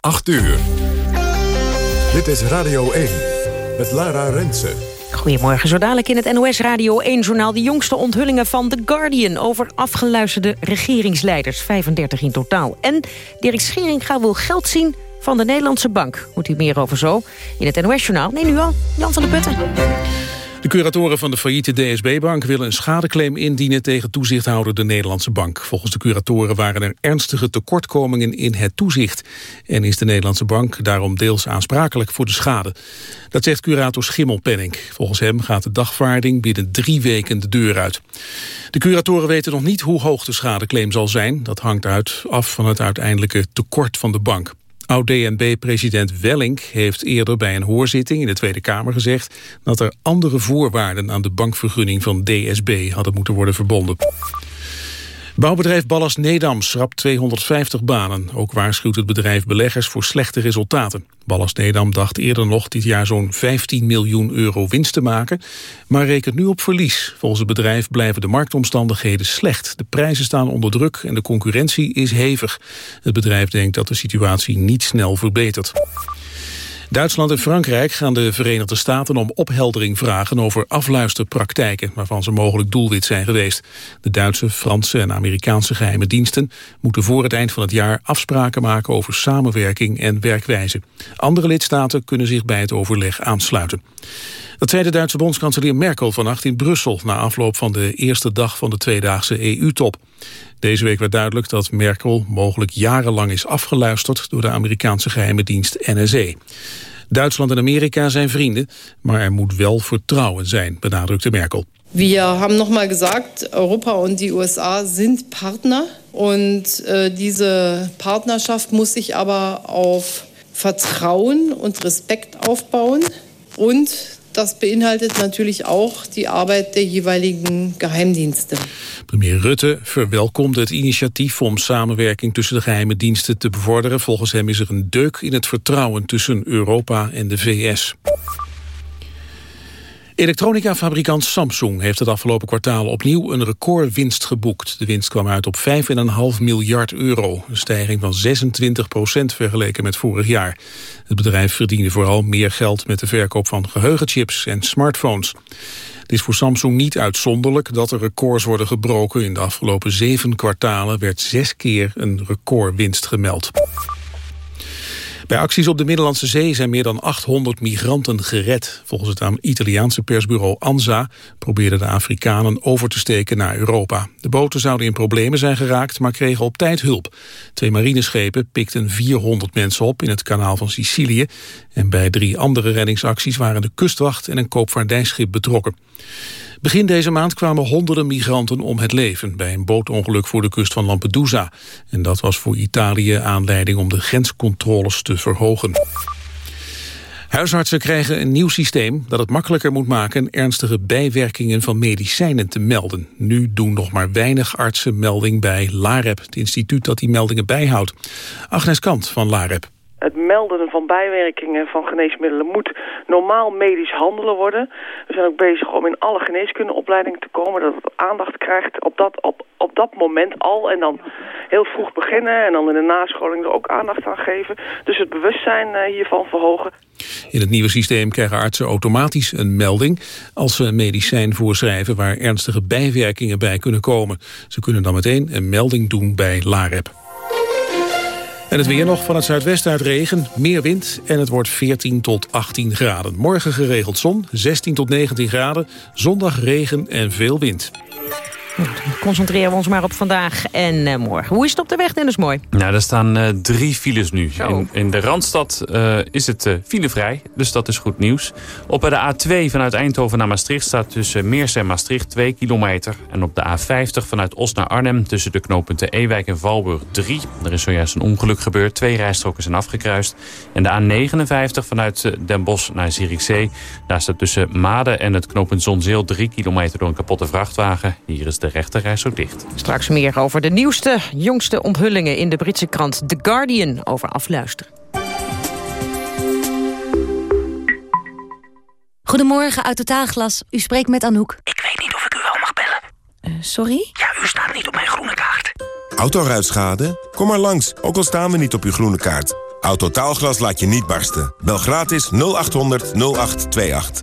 8 uur. Dit is Radio 1 met Lara Rensen. Goedemorgen, zo dadelijk in het NOS Radio 1-journaal... de jongste onthullingen van The Guardian... over afgeluisterde regeringsleiders, 35 in totaal. En Dirk Scheringa wil geld zien van de Nederlandse bank. Moet u meer over zo in het NOS-journaal. Nee, nu al, Jan van der Putten. Curatoren van de failliete DSB-bank willen een schadeclaim indienen tegen toezichthouder de Nederlandse bank. Volgens de curatoren waren er ernstige tekortkomingen in het toezicht. En is de Nederlandse bank daarom deels aansprakelijk voor de schade. Dat zegt curator Schimmelpenning. Volgens hem gaat de dagvaarding binnen drie weken de deur uit. De curatoren weten nog niet hoe hoog de schadeclaim zal zijn. Dat hangt uit af van het uiteindelijke tekort van de bank. Oud-DNB-president Wellink heeft eerder bij een hoorzitting in de Tweede Kamer gezegd dat er andere voorwaarden aan de bankvergunning van DSB hadden moeten worden verbonden. Bouwbedrijf Ballas Nedam schrapt 250 banen. Ook waarschuwt het bedrijf beleggers voor slechte resultaten. Ballas Nedam dacht eerder nog dit jaar zo'n 15 miljoen euro winst te maken... maar rekent nu op verlies. Volgens het bedrijf blijven de marktomstandigheden slecht. De prijzen staan onder druk en de concurrentie is hevig. Het bedrijf denkt dat de situatie niet snel verbetert. Duitsland en Frankrijk gaan de Verenigde Staten om opheldering vragen over afluisterpraktijken waarvan ze mogelijk doelwit zijn geweest. De Duitse, Franse en Amerikaanse geheime diensten moeten voor het eind van het jaar afspraken maken over samenwerking en werkwijze. Andere lidstaten kunnen zich bij het overleg aansluiten. Dat zei de Duitse bondskanselier Merkel vannacht in Brussel... na afloop van de eerste dag van de tweedaagse EU-top. Deze week werd duidelijk dat Merkel mogelijk jarenlang is afgeluisterd... door de Amerikaanse geheime dienst NSE. Duitsland en Amerika zijn vrienden, maar er moet wel vertrouwen zijn, benadrukte Merkel. We hebben nogmaals gezegd, Europa en de USA zijn Partner. En äh, diese Partnerschaft muss sich aber auf Vertrauen und Respekt aufbauen. Das beinhaltet natürlich auch die Arbeit der jeweiligen Geheimdienste. Premier Rutte verwelkomt het initiatief om samenwerking tussen de geheime diensten te bevorderen. Volgens hem is er een deuk in het vertrouwen tussen Europa en de VS. Elektronica-fabrikant Samsung heeft het afgelopen kwartaal opnieuw een recordwinst geboekt. De winst kwam uit op 5,5 miljard euro, een stijging van 26 procent vergeleken met vorig jaar. Het bedrijf verdiende vooral meer geld met de verkoop van geheugenchips en smartphones. Het is voor Samsung niet uitzonderlijk dat er records worden gebroken. In de afgelopen zeven kwartalen werd zes keer een recordwinst gemeld. Bij acties op de Middellandse Zee zijn meer dan 800 migranten gered. Volgens het Italiaanse persbureau ANSA probeerden de Afrikanen over te steken naar Europa. De boten zouden in problemen zijn geraakt, maar kregen op tijd hulp. Twee marineschepen pikten 400 mensen op in het kanaal van Sicilië. En bij drie andere reddingsacties waren de kustwacht en een koopvaardijschip betrokken. Begin deze maand kwamen honderden migranten om het leven... bij een bootongeluk voor de kust van Lampedusa. En dat was voor Italië aanleiding om de grenscontroles te verhogen. Huisartsen krijgen een nieuw systeem dat het makkelijker moet maken ernstige bijwerkingen van medicijnen te melden. Nu doen nog maar weinig artsen melding bij LAREP, het instituut dat die meldingen bijhoudt. Agnes Kant van LAREP het melden van bijwerkingen van geneesmiddelen moet normaal medisch handelen worden. We zijn ook bezig om in alle geneeskundeopleidingen te komen, dat het aandacht krijgt op dat, op, op dat moment al. En dan heel vroeg beginnen en dan in de nascholing er ook aandacht aan geven. Dus het bewustzijn eh, hiervan verhogen. In het nieuwe systeem krijgen artsen automatisch een melding als ze een medicijn voorschrijven waar ernstige bijwerkingen bij kunnen komen. Ze kunnen dan meteen een melding doen bij LAREP. En het weer nog van het zuidwesten uit regen, meer wind en het wordt 14 tot 18 graden. Morgen geregeld zon, 16 tot 19 graden, zondag regen en veel wind. Concentreren we ons maar op vandaag en uh, morgen. Hoe is het op de weg, Dennis Mooi? Nou, er staan uh, drie files nu. In, in, de Randstad uh, is het filevrij, dus dat is goed nieuws. Op de A2 vanuit Eindhoven naar Maastricht staat tussen Meers en Maastricht 2 kilometer. En op de A50 vanuit Os naar Arnhem tussen de knooppunten Ewijk en Valburg 3. Er is zojuist een ongeluk gebeurd. Twee rijstroken zijn afgekruist. En de A59 vanuit Den Bosch naar Zierikzee. Daar staat tussen Maden en het knooppunt Zonzeel 3 kilometer door een kapotte vrachtwagen. Hier is de rechterreis ook dicht. Straks meer over de nieuwste, jongste onthullingen in de Britse krant The Guardian over afluisteren. Goedemorgen, uit Totaalglas. U spreekt met Anouk. Ik weet niet of ik u wel mag bellen. Uh, sorry? Ja, u staat niet op mijn groene kaart. Autoruitschade? Kom maar langs, ook al staan we niet op uw groene kaart. Autotaalglas laat je niet barsten. Bel gratis 0800 0828.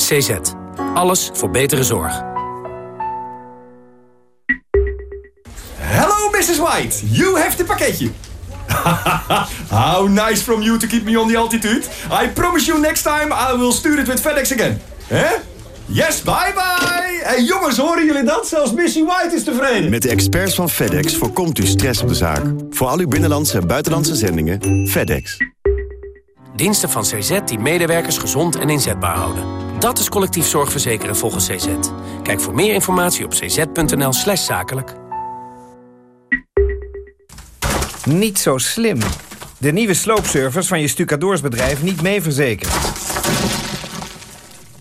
CZ. Alles voor betere zorg. Hello, Mrs. White. You have the pakketje. How nice from you to keep me on the altitude. I promise you next time I will stuur it with FedEx again. Hè? Yes, bye bye! Hey jongens, horen jullie dat? Zelfs Missy White is tevreden. Met de experts van FedEx voorkomt u stress op de zaak. Voor al uw binnenlandse en buitenlandse zendingen, FedEx. Diensten van CZ die medewerkers gezond en inzetbaar houden. Dat is collectief zorgverzekeren volgens CZ. Kijk voor meer informatie op cz.nl slash zakelijk. Niet zo slim. De nieuwe sloopservice van je stucadoorsbedrijf niet mee verzekerd.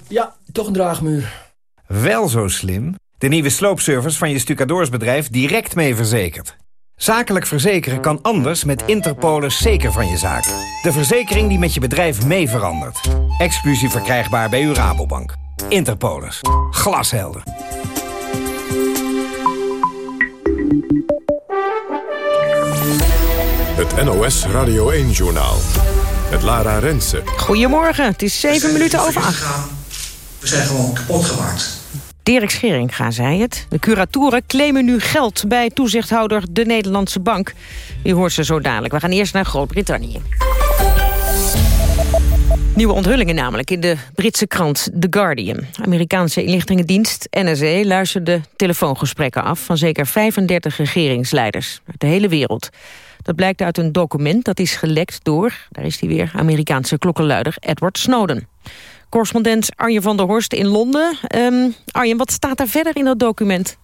Ja, toch een draagmuur. Wel zo slim. De nieuwe sloopservice van je stucadoorsbedrijf direct mee verzekerd. Zakelijk verzekeren kan anders met Interpolis zeker van je zaak. De verzekering die met je bedrijf mee verandert. Exclusief verkrijgbaar bij uw Rabobank. Interpolis. Glashelder. Het NOS Radio 1-journaal. Het Lara Rensen. Goedemorgen, het is zeven minuten over acht. We zijn gewoon kapot gemaakt. Dirk Scheringa zei het. De curatoren claimen nu geld bij toezichthouder de Nederlandse Bank. U hoort ze zo dadelijk. We gaan eerst naar Groot-Brittannië. Nieuwe onthullingen namelijk in de Britse krant The Guardian. Amerikaanse inlichtingendienst NSA luisterde telefoongesprekken af... van zeker 35 regeringsleiders uit de hele wereld. Dat blijkt uit een document dat is gelekt door, daar is hij weer... Amerikaanse klokkenluider Edward Snowden. Correspondent Arjen van der Horst in Londen. Um, Arjen, wat staat daar verder in dat document?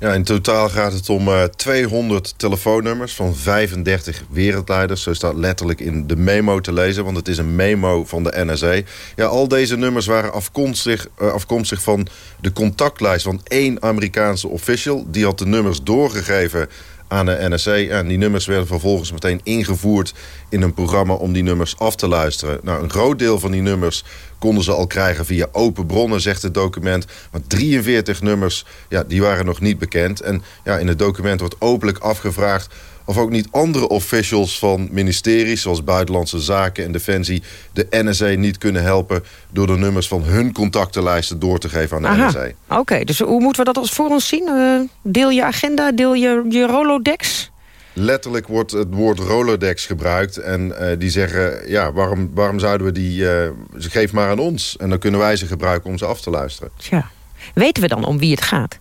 Ja, in totaal gaat het om uh, 200 telefoonnummers van 35 wereldleiders. Zo staat letterlijk in de memo te lezen, want het is een memo van de NSA. Ja, al deze nummers waren afkomstig, uh, afkomstig van de contactlijst van één Amerikaanse official. Die had de nummers doorgegeven aan de NSA. En die nummers werden vervolgens meteen ingevoerd in een programma om die nummers af te luisteren. Nou, een groot deel van die nummers konden ze al krijgen via open bronnen, zegt het document. Maar 43 nummers, ja, die waren nog niet bekend. En ja, in het document wordt openlijk afgevraagd of ook niet andere officials van ministeries... zoals Buitenlandse Zaken en Defensie... de NSA niet kunnen helpen... door de nummers van hun contactenlijsten door te geven aan de Aha. NSA. Oké, dus hoe moeten we dat als voor ons zien? Uh, deel je agenda, deel je, je Rolodex? Letterlijk wordt het woord Rolodex gebruikt. En uh, die zeggen, ja, waarom, waarom zouden we die... Uh, ze geef maar aan ons. En dan kunnen wij ze gebruiken om ze af te luisteren. Weten we dan om wie het gaat?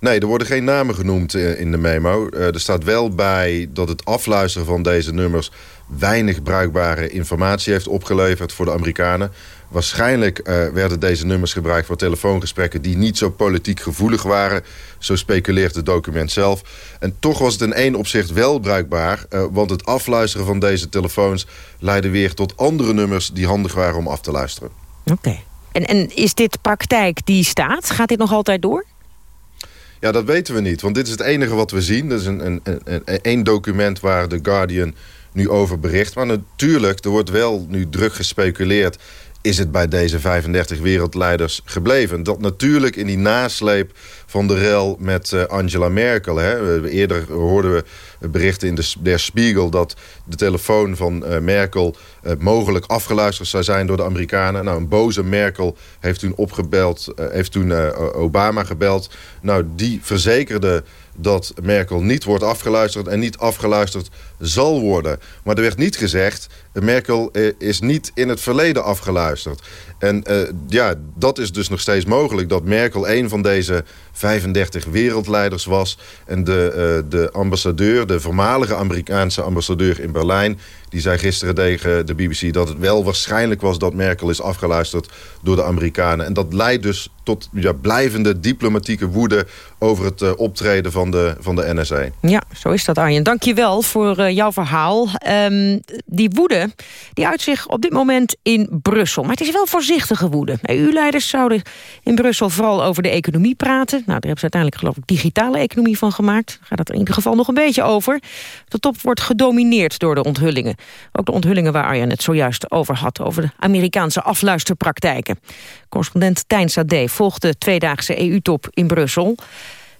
Nee, er worden geen namen genoemd in de memo. Uh, er staat wel bij dat het afluisteren van deze nummers... weinig bruikbare informatie heeft opgeleverd voor de Amerikanen. Waarschijnlijk uh, werden deze nummers gebruikt voor telefoongesprekken... die niet zo politiek gevoelig waren. Zo speculeert het document zelf. En toch was het in één opzicht wel bruikbaar... Want het afluisteren van deze telefoons... leidde weer tot andere nummers die handig waren om af te luisteren. Oké. En, en is dit praktijk die staat? Gaat dit nog altijd door? Ja, dat weten we niet. Want dit is het enige wat we zien. Dat is een, een, een, een, document waar The Guardian nu over bericht. Maar natuurlijk, er wordt wel nu druk gespeculeerd... is het bij deze 35 wereldleiders gebleven. Dat natuurlijk in die nasleep van de rel met uh, Angela Merkel. Hè. Eerder hoorden we berichten in de Der Spiegel... dat de telefoon van uh, Merkel uh, mogelijk afgeluisterd zou zijn door de Amerikanen. Nou, een boze Merkel heeft toen opgebeld, heeft toen Obama gebeld. Nou, die verzekerde dat Merkel niet wordt afgeluisterd en niet afgeluisterd zal worden. Maar er werd niet gezegd, Merkel is niet in het verleden afgeluisterd. En ja, dat is dus nog steeds mogelijk dat Merkel een van deze 35 wereldleiders was. En de, uh, de ambassadeur, de voormalige Amerikaanse ambassadeur in Berlijn... die zei gisteren tegen de BBC dat het wel waarschijnlijk was... dat Merkel is afgeluisterd door de Amerikanen. En dat leidt dus tot ja, blijvende diplomatieke woede over het uh, optreden van de, van de NSA. Ja, zo is dat Arjen. Dank je wel voor uh, jouw verhaal. Um, die woede die uit zich op dit moment in Brussel. Maar het is wel voorzichtige woede. EU-leiders zouden in Brussel vooral over de economie praten. Nou, daar hebben ze uiteindelijk geloof ik digitale economie van gemaakt. Gaat er in ieder geval nog een beetje over. De top wordt gedomineerd door de onthullingen. Ook de onthullingen waar Arjen het zojuist over had. Over de Amerikaanse afluisterpraktijken. Correspondent Tijn Sade volgt de tweedaagse EU-top in Brussel.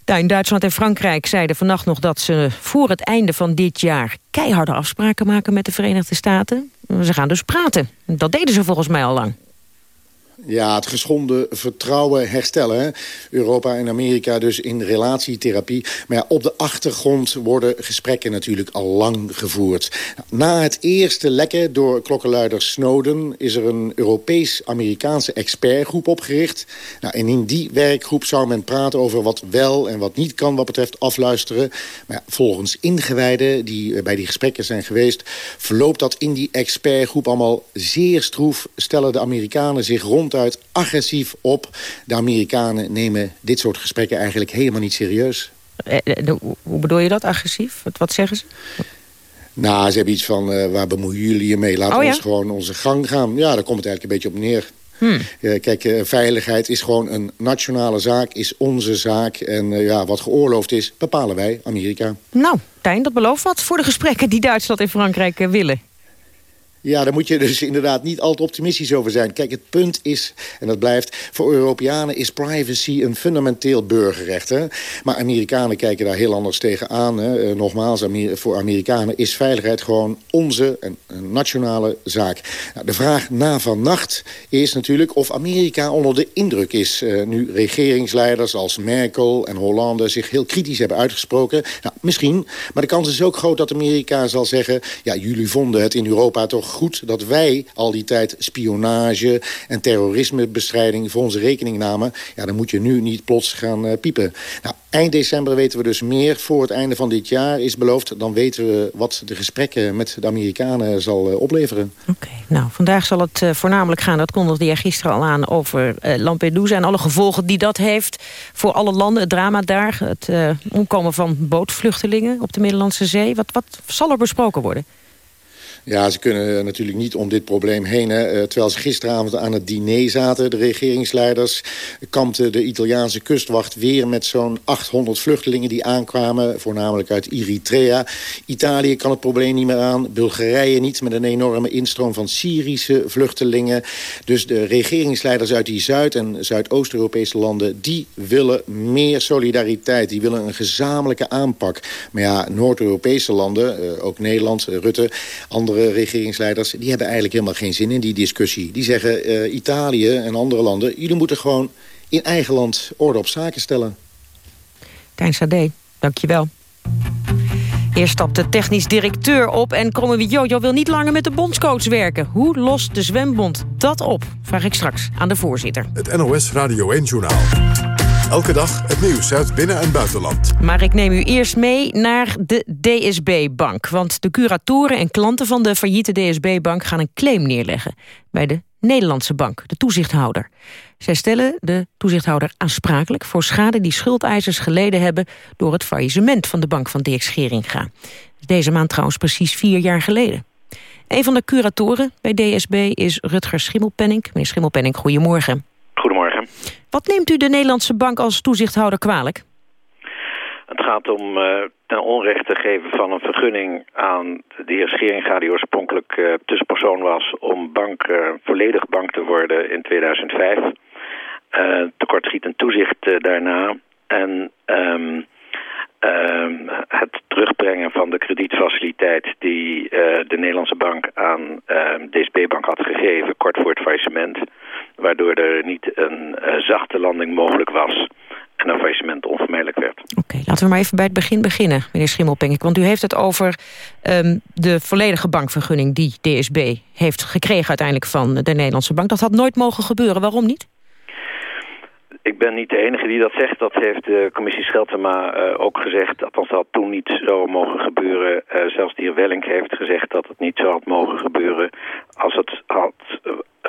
Daar in Duitsland en Frankrijk zeiden vannacht nog dat ze voor het einde van dit jaar keiharde afspraken maken met de Verenigde Staten. Ze gaan dus praten. Dat deden ze volgens mij al lang. Ja, het geschonden vertrouwen herstellen. Europa en Amerika dus in relatietherapie. Maar op de achtergrond worden gesprekken natuurlijk al lang gevoerd. Na het eerste lekken door klokkenluider Snowden... is er een Europees-Amerikaanse expertgroep opgericht. Nou, en in die werkgroep zou men praten over wat wel en wat niet kan... wat betreft afluisteren. Maar ja, volgens ingewijden die eh, bij die gesprekken zijn geweest... verloopt dat in die expertgroep allemaal zeer stroef... stellen de Amerikanen zich rond ronduit agressief op. De Amerikanen nemen dit soort gesprekken eigenlijk helemaal niet serieus. Eh, eh, hoe bedoel je dat, agressief? Wat, zeggen ze? Nou, ze hebben iets van, uh, waar bemoeien jullie je mee? Laten oh, we ons gewoon onze gang gaan. Ja, daar komt het eigenlijk een beetje op neer. Hmm. kijk, veiligheid is gewoon een nationale zaak, is onze zaak. En ja, wat geoorloofd is, bepalen wij, Amerika. Nou, Tijn, dat belooft wat voor de gesprekken die Duitsland en Frankrijk willen. Ja, daar moet je dus inderdaad niet al te optimistisch over zijn. Kijk, het punt is, en dat blijft... voor Europeanen is privacy een fundamenteel burgerrecht. Hè? Maar Amerikanen kijken daar heel anders tegenaan. Hè? Eh, nogmaals, voor Amerikanen is veiligheid gewoon onze nationale zaak. Nou, de vraag na vannacht is natuurlijk of Amerika onder de indruk is. Uh, nu regeringsleiders als Merkel en Hollande zich heel kritisch hebben uitgesproken. Nou, misschien, maar de kans is ook groot dat Amerika zal zeggen... ja, jullie vonden het in Europa toch goed dat wij al die tijd spionage en terrorismebestrijding voor onze rekening namen. Ja, dan moet je nu niet plots gaan uh, piepen. Nou, eind december weten we dus meer. Voor het einde van dit jaar is beloofd. Dan weten we wat de gesprekken met de Amerikanen zal uh, opleveren. Oké, nou vandaag zal het uh, voornamelijk gaan, dat kondigde jij gisteren al aan, over Lampedusa en alle gevolgen die dat heeft voor alle landen. Het drama daar, het omkomen van bootvluchtelingen op de Middellandse Zee. Wat, wat zal er besproken worden? Ja, ze kunnen natuurlijk niet om dit probleem heen. Hè. Eh, terwijl ze gisteravond aan het diner zaten, de regeringsleiders... kampte de Italiaanse kustwacht weer met zo'n 800 vluchtelingen die aankwamen. Voornamelijk uit Eritrea. Italië kan het probleem niet meer aan. Bulgarije niet, met een enorme instroom van Syrische vluchtelingen. Dus de regeringsleiders uit die Zuid- en Zuidoost-Europese landen... die willen meer solidariteit. Die willen een gezamenlijke aanpak. Maar ja, Noord-Europese landen, eh, ook Nederland, Rutte... andere regeringsleiders... die hebben eigenlijk helemaal geen zin in die discussie. Die zeggen, uh, Italië en andere landen... jullie moeten gewoon in eigen land orde op zaken stellen. Tijn Sade, dankjewel. Eerst stapt de technisch directeur op en Kromme Jojo wil niet langer met de bondscoach werken. Hoe lost de zwembond dat op? Vraag ik straks aan de voorzitter. Het NOS Radio 1 Journaal. Elke dag het nieuws uit binnen- en buitenland. Maar ik neem u eerst mee naar de DSB-bank. Want de curatoren en klanten van de failliete DSB-bank... gaan een claim neerleggen bij de Nederlandse bank, de toezichthouder. Zij stellen de toezichthouder aansprakelijk voor schade die schuldeisers geleden hebben door het faillissement van de bank van Dirk Scheringa. Deze maand trouwens precies vier jaar geleden. Een van de curatoren bij DSB is Rutger Schimmelpenning. Meneer Schimmelpenning, goedemorgen. Wat neemt u de Nederlandse bank als toezichthouder kwalijk? Het gaat om uh, ten onrechte geven van een vergunning aan de heer Scheringa... die oorspronkelijk uh, tussenpersoon was om bank, uh, volledig bank te worden in 2005. tekortschietend toezicht daarna. En um, het terugbrengen van de kredietfaciliteit die de Nederlandse bank aan DSB-bank had gegeven... kort voor het faillissement waardoor er niet een uh, zachte landing mogelijk was en een faillissement onvermijdelijk werd. Oké, laten we maar even bij het begin beginnen, meneer Schimmelpenk. Want u heeft het over um, de volledige bankvergunning die DSB heeft gekregen uiteindelijk van de Nederlandse bank. Dat had nooit mogen gebeuren. Waarom niet? Ik ben niet de enige die dat zegt. Dat heeft de commissie Scheltema uh, ook gezegd. Althans, dat had toen niet zo mogen gebeuren. Uh, zelfs de heer Wellink heeft gezegd dat het niet zo had mogen gebeuren... als het had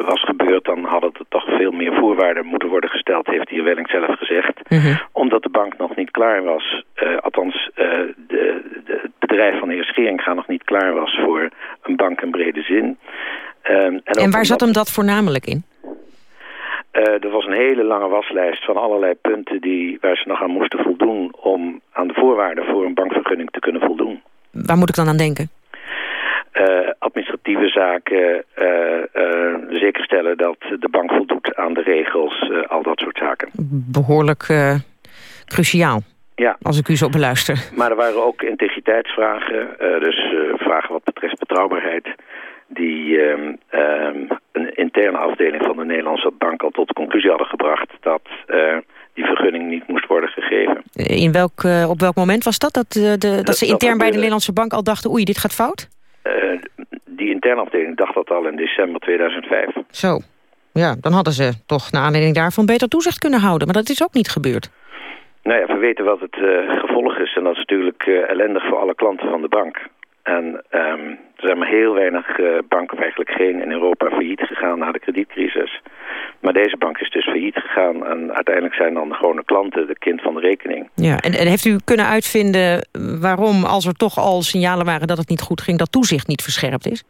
was gebeurd, dan hadden er toch veel meer voorwaarden moeten worden gesteld, heeft de heer Welling zelf gezegd. Mhm. Omdat de bank nog niet klaar was, uh, althans uh, de, de, het bedrijf van de heer Scheringa nog niet klaar was voor een bank in brede zin. Um, en, en waar zat hem dat voornamelijk in? Uh, er was een hele lange waslijst van allerlei punten die, waar ze nog aan moesten voldoen... om aan de voorwaarden voor een bankvergunning te kunnen voldoen. Waar moet ik dan aan denken? Uh, administratieve zaken, uh, zeker stellen dat de bank voldoet aan de regels, al dat soort zaken. Behoorlijk cruciaal. Ja. Als ik u zo beluister. Maar er waren ook integriteitsvragen, dus vragen wat betreft betrouwbaarheid die uh, uh, een interne afdeling van de Nederlandse bank al tot de conclusie hadden gebracht dat uh, die vergunning niet moest worden gegeven. In welk, uh, op welk moment was dat? Dat, de, dat, dat ze intern bij de Nederlandse bank al dachten, oei, dit gaat fout? Uh, die interne afdeling dacht dat al in december 2005. Zo, ja, dan hadden ze toch naar aanleiding daarvan beter toezicht kunnen houden. Maar dat is ook niet gebeurd. Nou ja, we weten wat het uh, gevolg is. En dat is natuurlijk uh, ellendig voor alle klanten van de bank. En um, er zijn maar heel weinig uh, banken, of eigenlijk geen, in Europa failliet gegaan na de kredietcrisis. Maar deze bank is dus failliet gegaan en uiteindelijk zijn dan de gewone klanten de kind van de rekening. Ja, en heeft u kunnen uitvinden waarom, als er toch al signalen waren dat het niet goed ging, dat toezicht niet verscherpt is?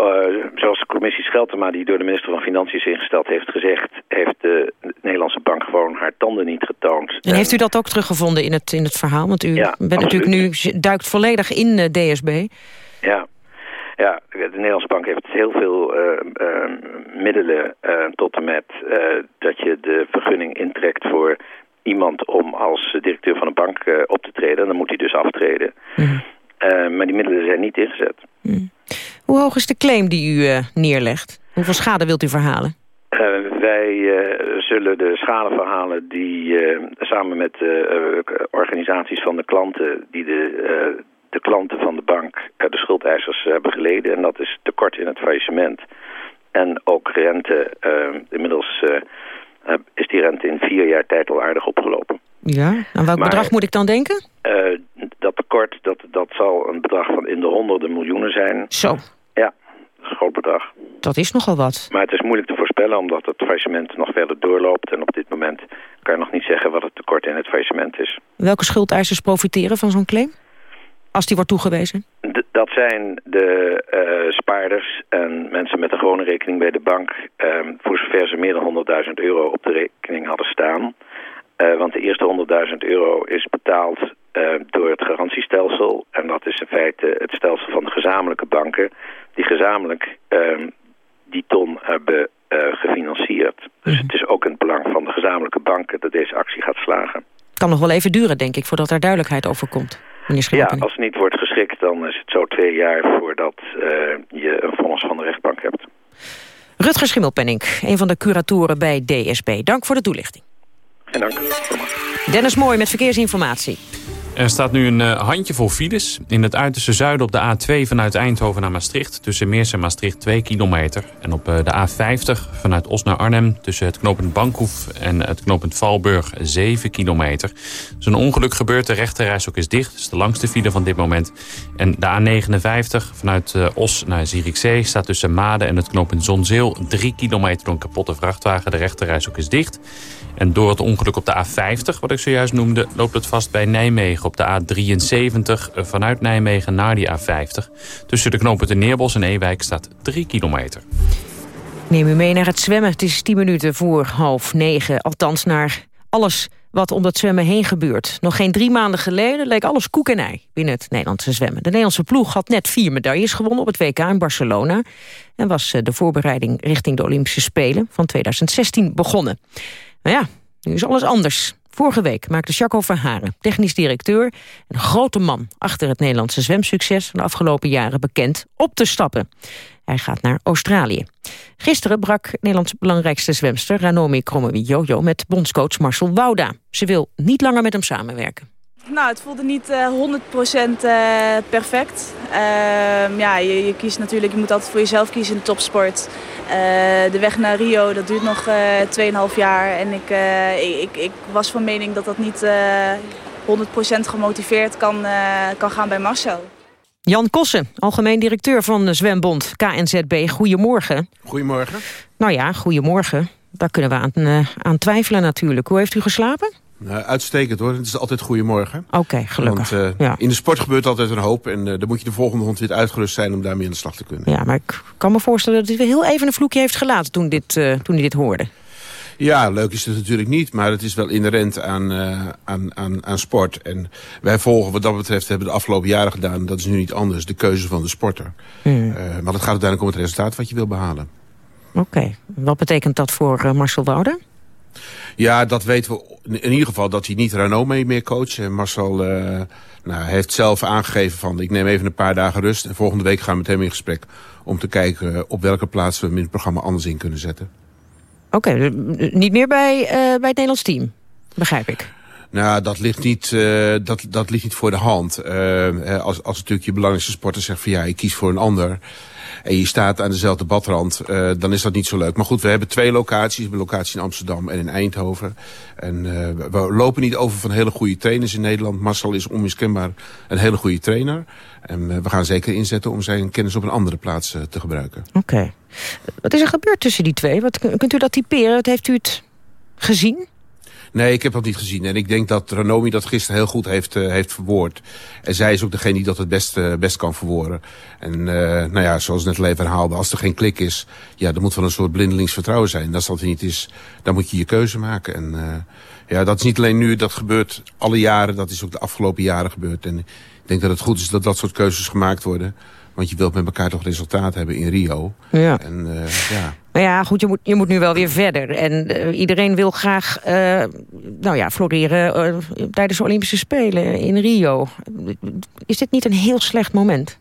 Uh, zoals de commissie Scheltema, die door de minister van Financiën is ingesteld, heeft gezegd... heeft de Nederlandse bank gewoon haar tanden niet getoond. En, en heeft u dat ook teruggevonden in het, in het verhaal? Want u ja, bent natuurlijk nu, duikt volledig in uh, DSB. Ja. ja, de Nederlandse bank heeft heel veel uh, middelen tot en met dat je de vergunning intrekt voor iemand om als directeur van een bank op te treden. Dan moet hij dus aftreden. Mm. maar die middelen zijn niet ingezet. Mm. Hoe hoog is de claim die u uh, neerlegt? Hoeveel schade wilt u verhalen? Uh, wij uh, zullen de schadeverhalen die samen met organisaties van de klanten... die de, de klanten van de bank, de schuldeisers, hebben geleden... en dat is tekort in het faillissement. En ook rente, inmiddels is die rente in vier jaar tijd al aardig opgelopen. Ja, aan welk maar, bedrag moet ik dan denken? dat tekort, dat, dat zal een bedrag van in de honderden miljoenen zijn. Zo. Dat is een groot bedrag. Dat is nogal wat. Maar het is moeilijk te voorspellen omdat het faillissement nog verder doorloopt. En op dit moment kan je nog niet zeggen wat het tekort in het faillissement is. Welke schuldeisers profiteren van zo'n claim? Als die wordt toegewezen? D dat zijn de uh, spaarders en mensen met een gewone rekening bij de bank... Um, voor zover ze meer dan 100.000 euro op de rekening hadden staan... Uh, want de eerste 100.000 euro is betaald uh, door het garantiestelsel. En dat is in feite het stelsel van de gezamenlijke banken... die gezamenlijk uh, die ton hebben uh, gefinancierd. Dus het is ook in het belang van de gezamenlijke banken... dat deze actie gaat slagen. Het kan nog wel even duren, denk ik, voordat daar duidelijkheid over komt. Ja, als het niet wordt geschikt, dan is het zo twee jaar... voordat je een vonnis van de rechtbank hebt. Rutger Schimmelpenning, een van de curatoren bij DSB. Dank voor de toelichting. En dank. Dennis Mooi met verkeersinformatie. Er staat nu een uh, handjevol files. In het uiterste zuiden op de A2 vanuit Eindhoven naar Maastricht... tussen Meers en Maastricht 2 kilometer. En op uh, de A50 vanuit Os naar Arnhem... tussen het knooppunt Bankhoef en het knooppunt Valburg 7 kilometer. Er is een ongeluk gebeurd, de rechterreis ook is dicht. Dat is de langste file van dit moment. En de A59 vanuit uh, Os naar Zierikzee... staat tussen Maden en het knooppunt Zonzeel 3 kilometer door een kapotte vrachtwagen. De rechterreis ook is dicht. En door het ongeluk op de A50, wat ik zojuist noemde... loopt het vast bij Nijmegen op de A73 vanuit Nijmegen naar die A50. Tussen de knooppunten Neerbos en Ewijk staat 3 kilometer. Neem u mee naar het zwemmen. Het is 10 minuten voor half negen. Althans naar alles wat om dat zwemmen heen gebeurt. Nog geen drie maanden geleden leek alles koek en ei binnen het Nederlandse zwemmen. De Nederlandse ploeg had net vier medailles gewonnen op het WK in Barcelona. En was de voorbereiding richting de Olympische Spelen van 2016 begonnen. Maar ja, nu is alles anders. Vorige week maakte Jaco Verharen, technisch directeur... een grote man achter het Nederlandse zwemsucces... van de afgelopen jaren bekend op te stappen. Hij gaat naar Australië. Gisteren brak Nederlands belangrijkste zwemster... Ranomi Kromowidjojo met bondscoach Marcel Wouda. Ze wil niet langer met hem samenwerken. Nou, het voelde niet uh, 100% uh, perfect. Uh, ja, je, je, kiest natuurlijk, je moet altijd voor jezelf kiezen in de topsport. Uh, de weg naar Rio, dat duurt nog 2,5 jaar. En ik, ik, ik, was van mening dat dat niet 100% gemotiveerd kan, kan gaan bij Marcel. Jan Kossen, algemeen directeur van de zwembond KNZB. Goedemorgen. Goedemorgen. Nou ja, goedemorgen. Daar kunnen we aan, uh, aan twijfelen natuurlijk. Hoe heeft u geslapen? Nou, uitstekend hoor. Het is altijd goedemorgen. Oké, gelukkig. Want uh, ja. in de sport gebeurt altijd een hoop. En uh, dan moet je de volgende hond weer uitgerust zijn om daarmee aan de slag te kunnen. Ja, maar ik kan me voorstellen dat hij heel even een vloekje heeft gelaten toen, dit, uh, toen hij dit hoorde. Ja, leuk is het natuurlijk niet, maar het is wel inherent aan, uh, aan, aan, aan sport. En wij volgen wat dat betreft, hebben de afgelopen jaren gedaan, dat is nu niet anders, de keuze van de sporter. Mm. Uh, maar het gaat uiteindelijk om het resultaat wat je wil behalen. Oké, okay. wat betekent dat voor uh, Marcel Wouder? Ja, dat weten we in ieder geval dat hij niet Renault mee meer coacht. Marcel uh, nou, heeft zelf aangegeven van ik neem even een paar dagen rust. En volgende week gaan we met hem in gesprek om te kijken op welke plaats we hem in het programma anders in kunnen zetten. Oké, okay, niet meer bij, uh, bij het Nederlands team, begrijp ik. Nou, dat ligt niet, uh, dat, dat ligt niet voor de hand. Als, als natuurlijk je belangrijkste sporter zegt van ja, ik kies voor een ander en je staat aan dezelfde badrand, uh, dan is dat niet zo leuk. Maar goed, we hebben twee locaties. Een locatie in Amsterdam en in Eindhoven. En uh, we lopen niet over van hele goede trainers in Nederland. Marcel is onmiskenbaar een hele goede trainer. En uh, we gaan zeker inzetten om zijn kennis op een andere plaats te gebruiken. Oké. Wat is er gebeurd tussen die twee? Wat, kunt u dat typeren? Wat heeft u het gezien? Nee, ik heb dat niet gezien. En ik denk dat Ranomi dat gisteren heel goed heeft, uh, heeft verwoord. En zij is ook degene die dat het best, uh, best kan verwoorden. En uh, nou ja, zoals net al even herhaalde, als er geen klik is... ja, er moet wel een soort blindelings vertrouwen zijn. Als dat er niet is, dan moet je je keuze maken. En ja, dat is niet alleen nu, dat gebeurt alle jaren. Dat is ook de afgelopen jaren gebeurd. En ik denk dat het goed is dat dat soort keuzes gemaakt worden... Want je wilt met elkaar toch resultaat hebben in Rio. Ja. En, uh, ja. Maar ja, goed, je moet, je moet nu wel weer verder. En uh, iedereen wil graag uh, nou ja, floreren tijdens de Olympische Spelen in Rio. Is dit niet een heel slecht moment?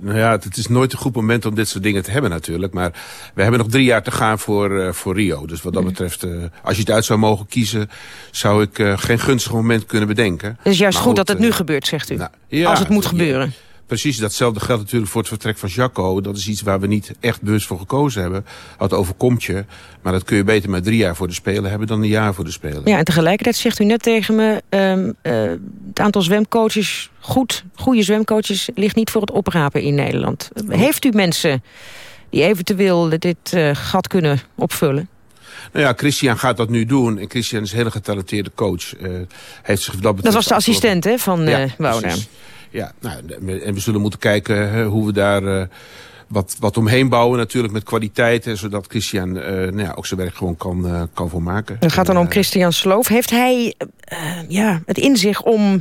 Nou ja, het is nooit een goed moment om dit soort dingen te hebben natuurlijk. Maar we hebben nog drie jaar te gaan voor, uh, voor Rio. Dus wat dat betreft, uh, als je het uit zou mogen kiezen... zou ik uh, geen gunstig moment kunnen bedenken. Het is juist maar goed dat het nu gebeurt, zegt u. Nou, ja, als het moet gebeuren. Ja, Precies, datzelfde geldt natuurlijk voor het vertrek van Jacco. Dat is iets waar we niet echt bewust voor gekozen hebben. Dat overkomt je. Maar dat kun je beter maar drie jaar voor de Spelen hebben dan een jaar voor de Spelen. Ja, en tegelijkertijd zegt u net tegen me... Um, uh, het aantal zwemcoaches, goed, goede zwemcoaches... ligt niet voor het oprapen in Nederland. Heeft u mensen die eventueel dit uh, gat kunnen opvullen? Nou ja, Christian gaat dat nu doen. En Christian is een hele getalenteerde coach. Uh, heeft zich dat, dat was de assistent hè, van ja, uh. Ja, nou, en we zullen moeten kijken hoe we daar uh, wat, wat omheen bouwen. Natuurlijk met kwaliteit, hè, zodat Christian uh, nou ja, ook zijn werk gewoon kan, uh, kan volmaken. Het gaat dan om Christian Sloof. Heeft hij ja, het in zich om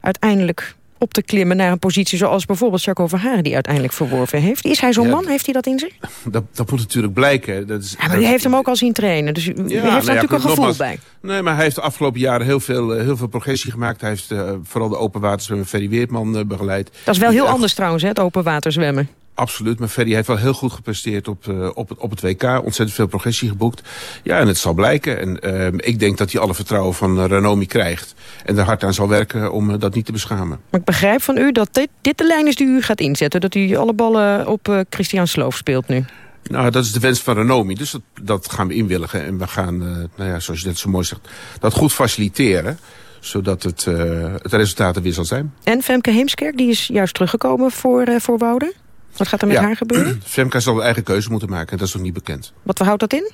uiteindelijk op te klimmen naar een positie zoals bijvoorbeeld Jaco Verharen die uiteindelijk verworven heeft. Is hij zo'n ja, man? Heeft hij dat in zich? Dat, dat moet natuurlijk blijken. Dat is, ja, maar u heeft hem ook al zien trainen, dus u, ja, heeft nou daar natuurlijk een gevoel nogmaals, bij. Nee, maar hij heeft de afgelopen jaren heel veel, heel veel progressie gemaakt. Hij heeft uh, vooral de open waterzwemmen Ferry Weertman uh, begeleid. Dat is wel heel anders trouwens, hè, het open waterzwemmen. Absoluut, maar Ferry heeft wel heel goed gepresteerd op, uh, op, het, op het WK. Ontzettend veel progressie geboekt. Ja, en het zal blijken. En uh, ik denk dat hij alle vertrouwen van uh, Ranomi krijgt. En er hard aan zal werken om dat niet te beschamen. Maar ik begrijp van u dat dit, dit de lijn is die u gaat inzetten. Dat u alle ballen op Christian Sloof speelt nu. Nou, dat is de wens van Renomi. Dus dat, dat gaan we inwilligen. En we gaan, nou ja, zoals je net zo mooi zegt, dat goed faciliteren zodat het, het resultaat er weer zal zijn. En Femke Heemskerk, die is juist teruggekomen voor, voor Wouter? Wat gaat er met ja. haar gebeuren? Femke zal een eigen keuze moeten maken. Dat is nog niet bekend. Wat houdt dat in?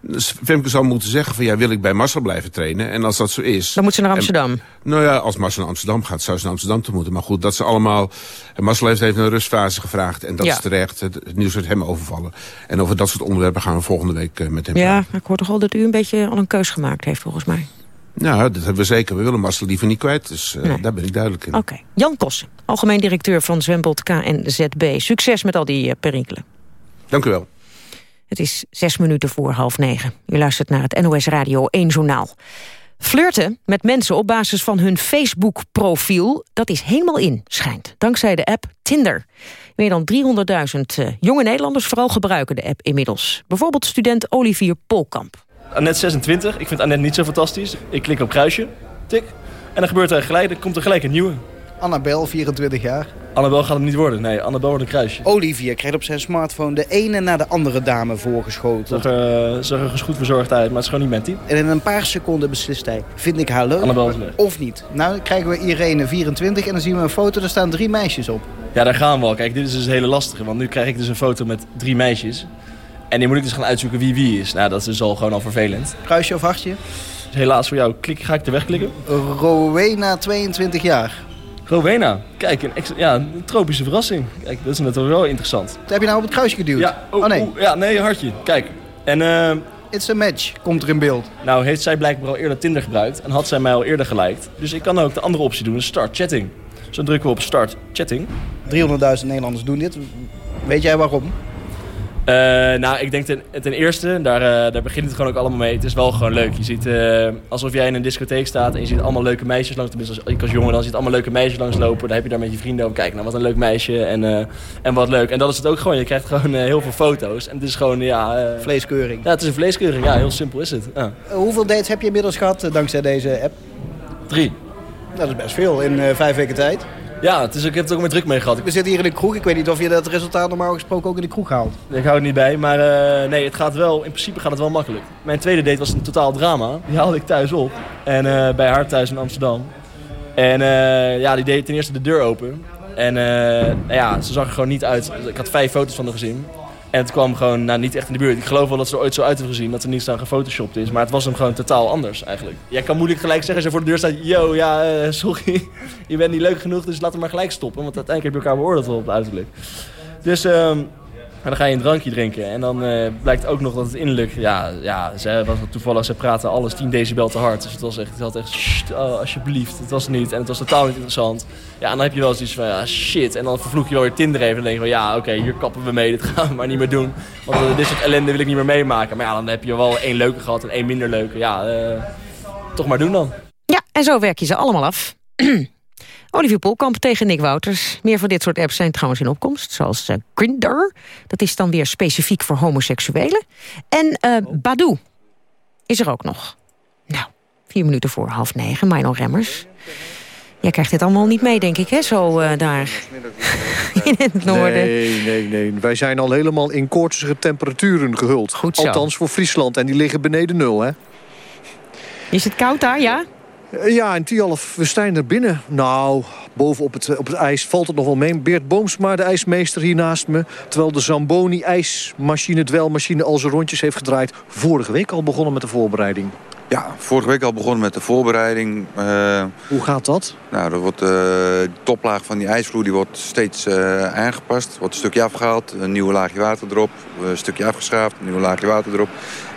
Dus Femke zal moeten zeggen van ja, wil ik bij Marcel blijven trainen? En als dat zo is... Dan moet ze naar Amsterdam. En, nou ja, als Marcel naar Amsterdam gaat, zou ze naar Amsterdam te moeten. Maar goed, dat ze allemaal... En Marcel heeft even een rustfase gevraagd. En dat ja. is terecht. Het, het nieuws wordt hem overvallen. En over dat soort onderwerpen gaan we volgende week uh, met hem Ja, praten. ik hoor toch al dat u een beetje al een keus gemaakt heeft volgens mij. Nou, dat hebben we zeker. We willen Marcel liever niet kwijt. Dus uh, nee. daar ben ik duidelijk in. Oké. Okay. Jan Kossen, algemeen directeur van Zwembod KNZB. Succes met al die uh, perikelen. Dank u wel. Het is zes minuten voor half negen. U luistert naar het NOS Radio 1 Journaal. Flirten met mensen op basis van hun Facebook-profiel... dat is helemaal in, schijnt. Dankzij de app Tinder. Meer dan 300.000 uh, jonge Nederlanders vooral gebruiken de app inmiddels. Bijvoorbeeld student Olivier Polkamp. Annette 26. Ik vind Annette niet zo fantastisch. Ik klik op kruisje, tik. En dan gebeurt er gelijk, er komt er gelijk een nieuwe. Annabel, 24 jaar. Annabel gaat het niet worden. Nee, Annabel wordt een kruisje. Olivier krijgt op zijn smartphone de ene na de andere dame voorgeschoten. Zag er, zag er goed verzorgd uit, maar het is gewoon niet met die. En in een paar seconden beslist hij, vind ik haar leuk Annabel is leuk. of niet? Nou, dan krijgen we Irene, 24, en dan zien we een foto, daar staan drie meisjes op. Ja, daar gaan we al. Kijk, dit is dus een hele lastige, want nu krijg ik dus een foto met drie meisjes. En die moet ik dus gaan uitzoeken wie wie is. Nou, dat is dus al gewoon al vervelend. Kruisje of hartje? Dus helaas voor jou, klik, ga ik er wegklikken. Rowena, 22 jaar. Rowena, kijk, een, ex- ja, een tropische verrassing. Kijk, dat is natuurlijk wel interessant. Heb je nou op het kruisje geduwd? Ja, oh, nee. oeh, ja, nee, hartje. Kijk, en... eh, It's a match, komt er in beeld. nou heeft zij blijkbaar al eerder Tinder gebruikt en had zij mij al eerder geliked. Dus ik kan ook de andere optie doen, start chatting. Zo drukken we op start chatting. 300.000 Nederlanders doen dit. Weet jij waarom? Eh, nou, ik denk ten, ten eerste, daar, eh, daar begint het gewoon ook allemaal mee. Het is wel gewoon leuk. Je ziet eh, alsof jij in een discotheek staat en je ziet allemaal leuke meisjes langs. Tenminste, als, ik als jongen dan ziet allemaal leuke meisjes langslopen. Dan heb je daar met je vrienden over. Kijk, nou wat een leuk meisje en, en wat leuk. En dat is het ook gewoon. Je krijgt gewoon heel veel foto's. En het is gewoon, ja... Vleeskeuring. Ja, het is een vleeskeuring. Ja, heel simpel is het. Ja. Hoeveel dates heb je inmiddels gehad eh, dankzij deze app? Drie. Dat is best veel in vijf weken tijd. Ja, het is, ik heb het ook met druk mee gehad. We zitten hier in de kroeg. Ik weet niet of je dat resultaat normaal gesproken ook in de kroeg haalt. Ik hou het niet bij, maar eh, nee, het gaat wel, in principe gaat het wel makkelijk. Mijn tweede date was een totaal drama. Die haalde ik thuis op. En eh, bij haar thuis in Amsterdam. En eh, ja, die deed ten eerste de deur open. En nou ja, ze zag er gewoon niet uit. Ik had vijf foto's van haar gezien. En het kwam gewoon nou, niet echt in de buurt. Ik geloof wel dat ze er ooit zo uit heeft gezien. Dat er niet aan gefotoshopt is. Maar het was hem gewoon totaal anders eigenlijk. Jij kan moeilijk gelijk zeggen als je voor de deur staat. Yo, ja, eh, sorry. je bent niet leuk genoeg, dus laat hem maar gelijk stoppen. Want uiteindelijk heb je elkaar beoordeeld op het uiterlijk. Dus ehm, en dan ga je een drankje drinken. En dan eh, blijkt ook nog dat het innerlijk... Ja, ja ze was toevallig, ze praten alles 10 decibel te hard. Dus het was echt, het had echt "Sst, oh, alsjeblieft. Het was niet. En het was totaal niet interessant. Ja, en dan heb je wel zoiets van, ja, shit. En dan vervloek je wel weer Tinder even. En dan denk je van, ja, oké, hier kappen we mee. Dit gaan we maar niet meer doen. Want eh, dit soort ellende wil ik niet meer meemaken. Maar ja, dan heb je wel één leuke gehad en één minder leuke. Ja, eh, toch maar doen dan. Ja, en zo werk je ze allemaal af. Olivier Polkamp tegen Nick Wouters. Meer van dit soort apps zijn trouwens in opkomst. Zoals eh, Grindr. Dat is dan weer specifiek voor homoseksuelen. En eh Badoo is er ook nog. Nou, vier minuten voor half negen. Mino Remmers. Jij krijgt dit allemaal niet mee, denk ik, hè? Zo eh, daar in het noorden. Nee, nee, nee. Wij zijn al helemaal in koortsige temperaturen gehuld. Goed zo. Althans voor Friesland. En die liggen beneden nul, hè? Is het koud daar, ja? Eh, Ja, in Tialf, we staan er binnen. Nou, boven op het, op het ijs valt het nog wel mee. Beert Boomsma, de ijsmeester hier naast me. Terwijl de Zamboni ijsmachine, dwelmachine, al zijn rondjes heeft gedraaid. Vorige week al begonnen met de voorbereiding. Ja, vorige week al begonnen met de voorbereiding. Eh, Hoe gaat dat? nou, er wordt, eh, de toplaag van die ijsvloer die wordt steeds eh, aangepast. Er wordt een stukje afgehaald, een nieuw laagje water erop. Een stukje afgeschaafd, een nieuw laagje water erop.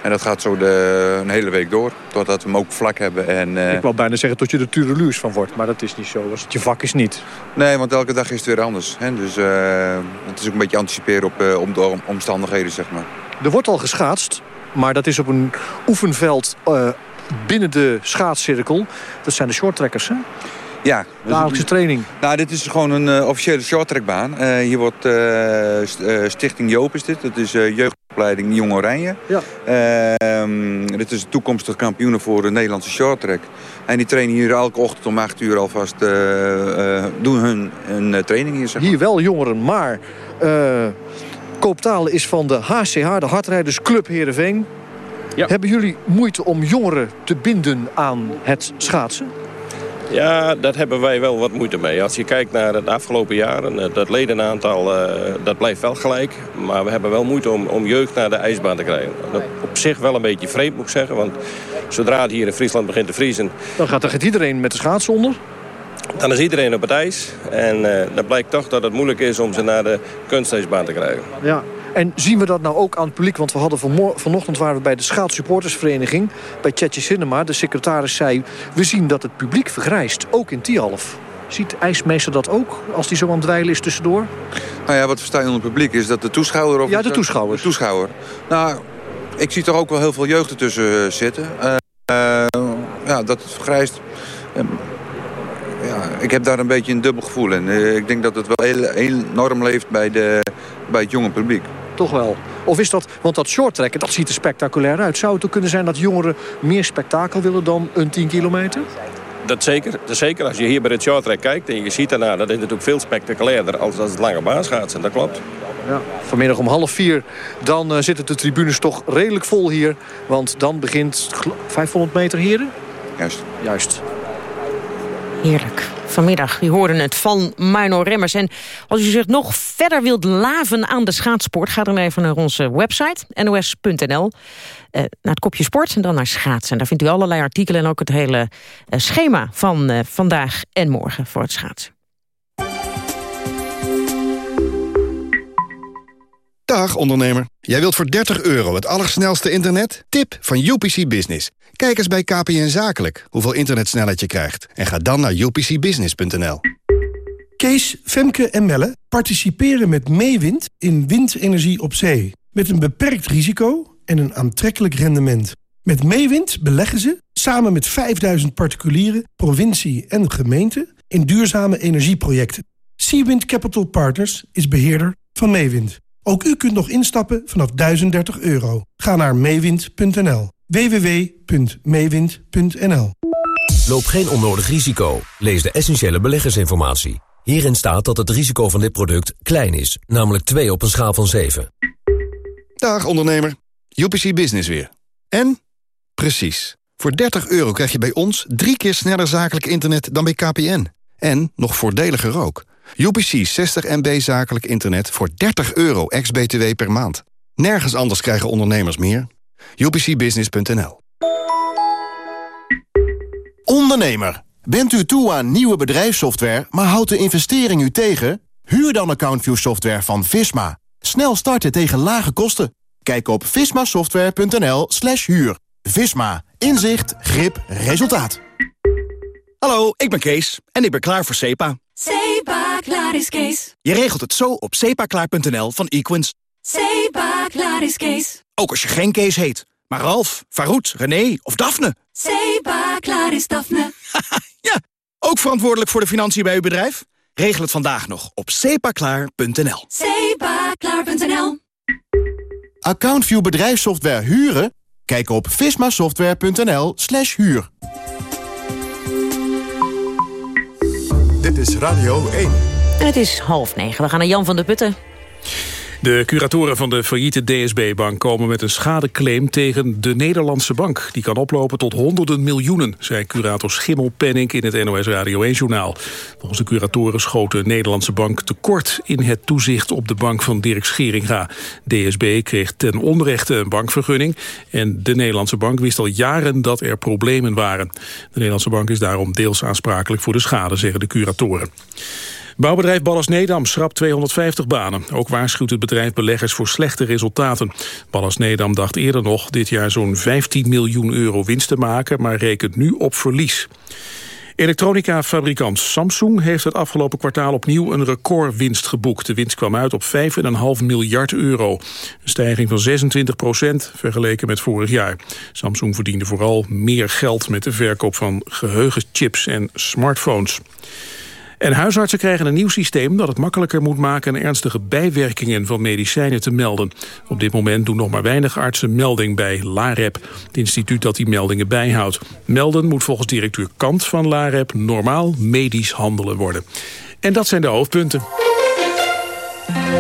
En dat gaat zo de, een hele week door, totdat we hem ook vlak hebben. En, Ik wou bijna zeggen tot je er tureluurs van wordt. Maar dat is niet zo. Als het je vak is niet. Nee, want elke dag is het weer anders. Hè? Dus het is ook een beetje anticiperen op, op de om- omstandigheden, zeg maar. Er wordt al geschaatst. Maar dat is op een oefenveld eh, binnen de schaatscirkel. Dat zijn de shorttrekkers, hè? Ja. Dagelijkse training. Nou, dit is gewoon een eh, officiële shorttrackbaan. Eh hier wordt st- Stichting Joop is dit. Dat is jeugdopleiding Jong Oranje. Ja. Ehm, dit is de toekomstige kampioenen voor de Nederlandse shorttrack. En die trainen hier elke ochtend om 8 uur alvast. doen hun een training hier, zeg maar. Hier wel jongeren, maar... Kooptalen is van de HCH, de Hardrijdersclub Heerenveen. Hebben jullie moeite om jongeren te binden aan het schaatsen? Ja, daar hebben wij wel wat moeite mee. Als je kijkt naar de afgelopen jaren, eh, dat ledenaantal eh, dat blijft wel gelijk. Maar we hebben wel moeite om, om jeugd naar de ijsbaan te krijgen. Dat op zich wel een beetje vreemd moet ik zeggen. Want zodra het hier in Friesland begint te vriezen, Dan gaat er iedereen met de schaats onder. Dan is iedereen op het ijs. En eh dan blijkt toch dat het moeilijk is om ze naar de kunstijsbaan te krijgen. Ja. En zien we dat nou ook aan het publiek? Want we hadden vanochtend waren we bij de schaatssupportersvereniging... bij Tjetje Cinema. De secretaris zei... we zien dat het publiek vergrijst, ook in Tialf. Ziet de ijsmeester dat ook, als die zo aan het dweilen is tussendoor? Nou ja, wat versta je onder publiek? Is dat de toeschouwer? Of Ja, de toeschouwers. De toeschouwer. Nou, ik zie toch ook wel heel veel jeugd ertussen eh, zitten. Eh, eh, ja, dat het vergrijst. Ja, ik heb daar een beetje een dubbel gevoel in. Eh, ik denk dat het wel heel, enorm leeft bij, de, bij het jonge publiek. Toch wel. Of is dat, want dat shorttrekken, dat ziet er spectaculair uit. Zou het ook kunnen zijn dat jongeren meer spektakel willen dan een 10 kilometer? dat zeker, dat zeker. Als je hier bij het shorttrack kijkt en je ziet daarna... dat is natuurlijk veel spectaculairder als, als het lange baan schaatsen. Dat klopt. Ja, vanmiddag om half vier. Dan uh, zitten de tribunes toch redelijk vol hier. Want dan begint 500 meter heren? Juist. Juist. Heerlijk. Vanmiddag, u hoorde het van Mino Remmers. En als u zich nog verder wilt laven aan de schaatsport... ga dan even naar onze website, nos.nl. Uh, naar het kopje sport en dan naar schaatsen. Daar vindt u allerlei artikelen en ook het hele uh, schema... van uh, vandaag en morgen voor het schaatsen. Dag ondernemer. Jij wilt voor 30 euro het allersnelste internet? Tip van UPC Business. Kijk eens bij KPN Zakelijk hoeveel internetsnelheid je krijgt. En ga dan naar upcbusiness.nl. Kees, Femke en Melle participeren met Meewind in windenergie op zee. Met een beperkt risico en een aantrekkelijk rendement. Met Meewind beleggen ze, samen met 5000 particulieren, provincie en gemeente... in duurzame energieprojecten. Seawind Capital Partners is beheerder van Meewind. Ook u kunt nog instappen vanaf 1030 euro. Ga naar meewind.nl www.meewind.nl Loop geen onnodig risico. Lees de essentiële beleggersinformatie. Hierin staat dat het risico van dit product klein is, namelijk 2 op een schaal van 7. Dag ondernemer, UPC Business weer. En? Precies. Voor 30 euro krijg je bij ons drie keer sneller zakelijk internet dan bij KPN. En nog voordeliger ook. UPC 60 MB zakelijk internet voor 30 euro ex-BTW per maand. Nergens anders krijgen ondernemers meer. UPCbusiness.nl Ondernemer, bent u toe aan nieuwe bedrijfssoftware, maar houdt de investering u tegen? Huur dan AccountView software van Visma. Snel starten tegen lage kosten. Kijk op vismasoftware.nl slash huur. Visma. Inzicht, grip, resultaat. Hallo, ik ben Kees en ik ben klaar voor SEPA. SEPA, klaar is Kees. Je regelt het zo op sepaklaar.nl van Equins. SEPA, klaar is Kees. Ook als je geen Kees heet, maar Ralf, Farouk, René of Daphne. SEPA, klaar is Daphne. ja, ook verantwoordelijk voor de financiën bij uw bedrijf? Regel het vandaag nog op sepaklaar.nl. Sepaklaar.nl Accountview bedrijfssoftware huren? Kijk op vismasoftware.nl slash huur. Dit is Radio 1. En het is half negen. We gaan naar Jan van der Putten. De curatoren van de failliete DSB-bank komen met een schadeclaim tegen de Nederlandse bank. Die kan oplopen tot honderden miljoenen, zei curator Schimmelpenning in het NOS Radio 1-journaal. Volgens de curatoren schoot de Nederlandse bank tekort in het toezicht op de bank van Dirk Scheringa. DSB kreeg ten onrechte een bankvergunning en de Nederlandse bank wist al jaren dat er problemen waren. De Nederlandse bank is daarom deels aansprakelijk voor de schade, zeggen de curatoren. Bouwbedrijf Ballas Nedam schrapt 250 banen. Ook waarschuwt het bedrijf beleggers voor slechte resultaten. Ballas Nedam dacht eerder nog dit jaar zo'n 15 miljoen euro winst te maken... maar rekent nu op verlies. Elektronica-fabrikant Samsung heeft het afgelopen kwartaal opnieuw een recordwinst geboekt. De winst kwam uit op 5,5 miljard euro. Een stijging van 26 procent vergeleken met vorig jaar. Samsung verdiende vooral meer geld met de verkoop van geheugenchips en smartphones. En huisartsen krijgen een nieuw systeem dat het makkelijker moet maken... ernstige bijwerkingen van medicijnen te melden. Op dit moment doen nog maar weinig artsen melding bij LAREP... het instituut dat die meldingen bijhoudt. Melden moet volgens directeur Kant van LAREP... normaal medisch handelen worden. En dat zijn de hoofdpunten.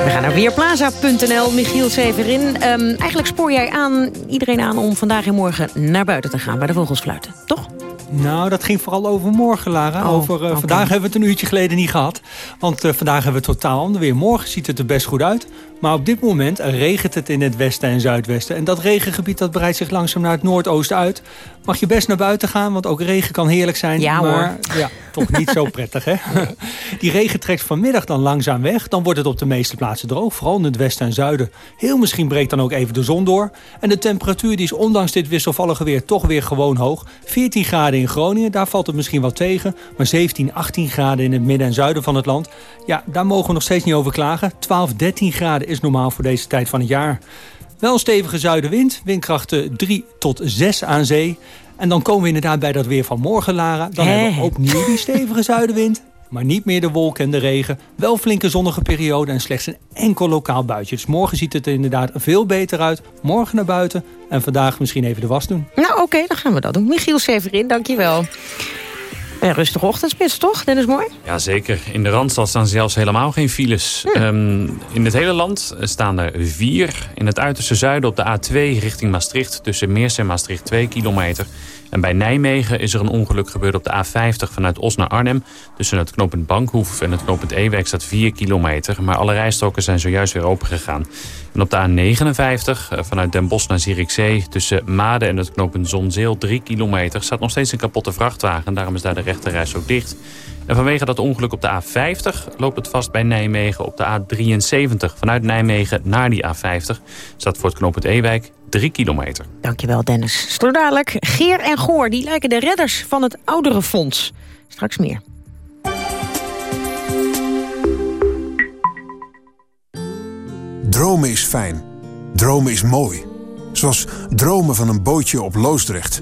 We gaan naar weerplaza.nl, Michiel Severin. Um, eigenlijk spoor jij aan, iedereen aan om vandaag en morgen naar buiten te gaan... bij de vogels fluiten, toch? Nou, dat ging vooral over morgen, Lara. Oh, over, uh, okay. Vandaag hebben we het een uurtje geleden niet gehad. Want uh, vandaag hebben we totaal ander weer. Morgen ziet het er best goed uit. Maar op dit moment regent het in het westen en zuidwesten. En dat regengebied dat breidt zich langzaam naar het noordoosten uit. Mag je best naar buiten gaan, want ook regen kan heerlijk zijn. Ja, maar ja, toch niet zo prettig, hè? Die regen trekt vanmiddag dan langzaam weg. Dan wordt het op de meeste plaatsen droog. Vooral in het westen en zuiden. Heel misschien breekt dan ook even de zon door. En de temperatuur die is ondanks dit wisselvallige weer toch weer gewoon hoog. 14 graden in Groningen, daar valt het misschien wel tegen. Maar 17, 18 graden in het midden en zuiden van het land. Ja, daar mogen we nog steeds niet over klagen. 12, 13 graden is normaal voor deze tijd van het jaar. Wel een stevige zuidenwind, windkrachten 3 tot 6 aan zee. En dan komen we inderdaad bij dat weer van morgen, Lara. Dan He. hebben we opnieuw die stevige zuidenwind. Maar niet meer de wolken en de regen. Wel flinke zonnige periode en slechts een enkel lokaal buitje. Dus morgen ziet het er inderdaad veel beter uit. Morgen naar buiten en vandaag misschien even de was doen. Nou oké, okay, dan gaan we dat doen. Michiel Severin, dankjewel. Ja, rustige ochtendspits, toch, Dennis Mooi? Jazeker. In de Randstad staan zelfs helemaal geen files. Ehm, in het hele land staan er vier. In het uiterste zuiden op de A2 richting Maastricht... tussen Meers en Maastricht 2 kilometer. En bij Nijmegen is er een ongeluk gebeurd op de A50 vanuit Os naar Arnhem. Tussen het knooppunt Bankhoef en het knooppunt Ewijk staat 4 kilometer. Maar alle rijstroken zijn zojuist weer opengegaan. En op de A59 eh, vanuit Den Bosch naar Zierikzee... tussen Maden en het knooppunt Zonzeel 3 kilometer... staat nog steeds een kapotte vrachtwagen. Daarom is daar de rechterreis ook dicht. En vanwege dat ongeluk op de A50 loopt het vast bij Nijmegen op de A73. Vanuit Nijmegen naar die A50 staat voor het knooppunt Ewijk 3 kilometer. Dankjewel, Dennis. Zo dadelijk, Geer en Goor, die lijken de redders van het ouderenfonds. Straks meer. Dromen is fijn. Dromen is mooi. Zoals dromen van een bootje op Loosdrecht.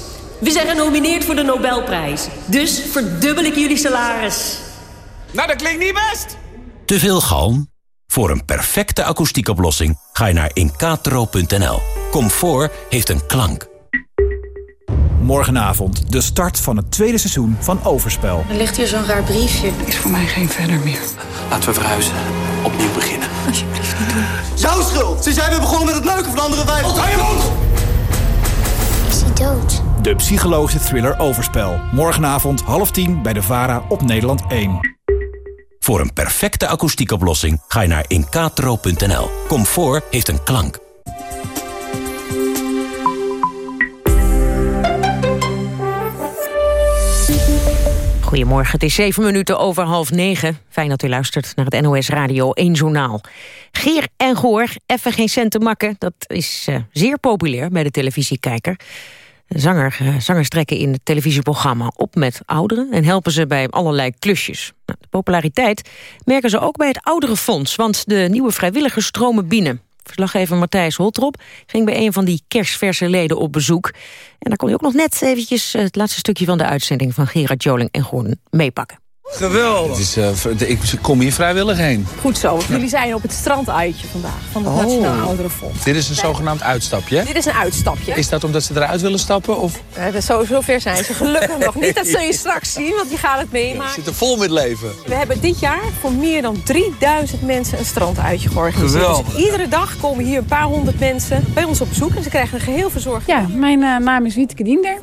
we zijn genomineerd voor de Nobelprijs. Dus verdubbel ik jullie salaris. Nou, dat klinkt niet best. Te veel galm? Voor een perfecte akoestiekoplossing ga je naar incatro.nl. Comfort heeft een klank. Morgenavond de start van het tweede seizoen van Overspel. Er ligt hier zo'n raar briefje. Is voor mij geen verder meer. Laten we verhuizen. Opnieuw beginnen. Alsjeblieft niet doen. Jouw schuld! Sinds jij bent begonnen met het neuken van andere wijven. Wat je mond! Is hij dood? De psychologische thriller Overspel. Morgenavond half tien bij de VARA op Nederland 1. Voor een perfecte akoestiekoplossing ga je naar incatro.nl. Comfort heeft een klank. Goedemorgen, het is zeven minuten over half negen. Fijn dat u luistert naar het NOS Radio 1 Journaal. Geer en Goor, even geen cent te makken. Dat is uh, zeer populair bij de televisiekijker. Zanger, uh, zangers trekken in het televisieprogramma op met ouderen... en helpen ze bij allerlei klusjes. Nou, de populariteit merken ze ook bij het Ouderenfonds... want de nieuwe vrijwilligers stromen binnen. Verslaggever Matthijs Holtrop ging bij een van die kerstverse leden op bezoek. En daar kon hij ook nog net eventjes het laatste stukje van de uitzending... van Gerard Joling en Groen meepakken. Geweldig. Het is, uh, ik kom hier vrijwillig heen. Goed zo, want jullie zijn op het stranduitje vandaag van het oh. Nationaal Ouderenfonds. Dit is een zogenaamd uitstapje? Dit is een uitstapje. Is dat omdat ze eruit willen stappen? Of? Uh, zo, zover zijn ze gelukkig nog niet. Dat zul je straks zien, want die gaan het meemaken. Ja, zitten vol met leven. We hebben dit jaar voor meer dan 3000 mensen een stranduitje georganiseerd. Geweldig. Dus iedere dag komen hier een paar honderd mensen bij ons op bezoek. En ze krijgen een geheel verzorgd. Ja, mijn uh, naam is Wietke Diender.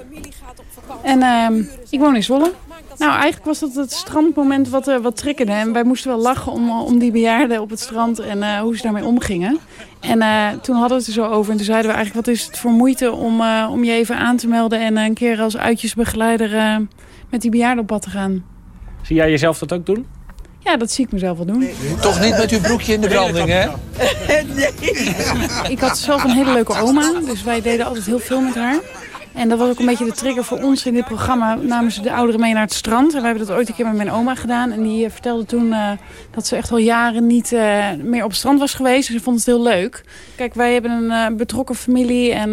En uh, ik woon in Zwolle. Nou, eigenlijk was dat het strandmoment wat, uh, wat triggerde. En wij moesten wel lachen om, om die bejaarden op het strand en uh, hoe ze daarmee omgingen. En uh, toen hadden we het er zo over. En toen zeiden we eigenlijk, wat is het voor moeite om, om je even aan te melden... en een keer als uitjesbegeleider met die bejaarden op pad te gaan. Zie jij jezelf dat ook doen? Ja, dat zie ik mezelf wel doen. Toch niet met uw broekje in de branding, hè? nee. Ik had zelf een hele leuke oma, dus wij deden altijd heel veel met haar. En dat was ook een beetje de trigger voor ons in dit programma. Namen ze de ouderen mee naar het strand. En wij hebben dat ooit een keer met mijn oma gedaan. En die uh, vertelde toen uh, dat ze echt al jaren niet uh, meer op het strand was geweest. Dus ze vond het heel leuk. Kijk, wij hebben een betrokken familie. En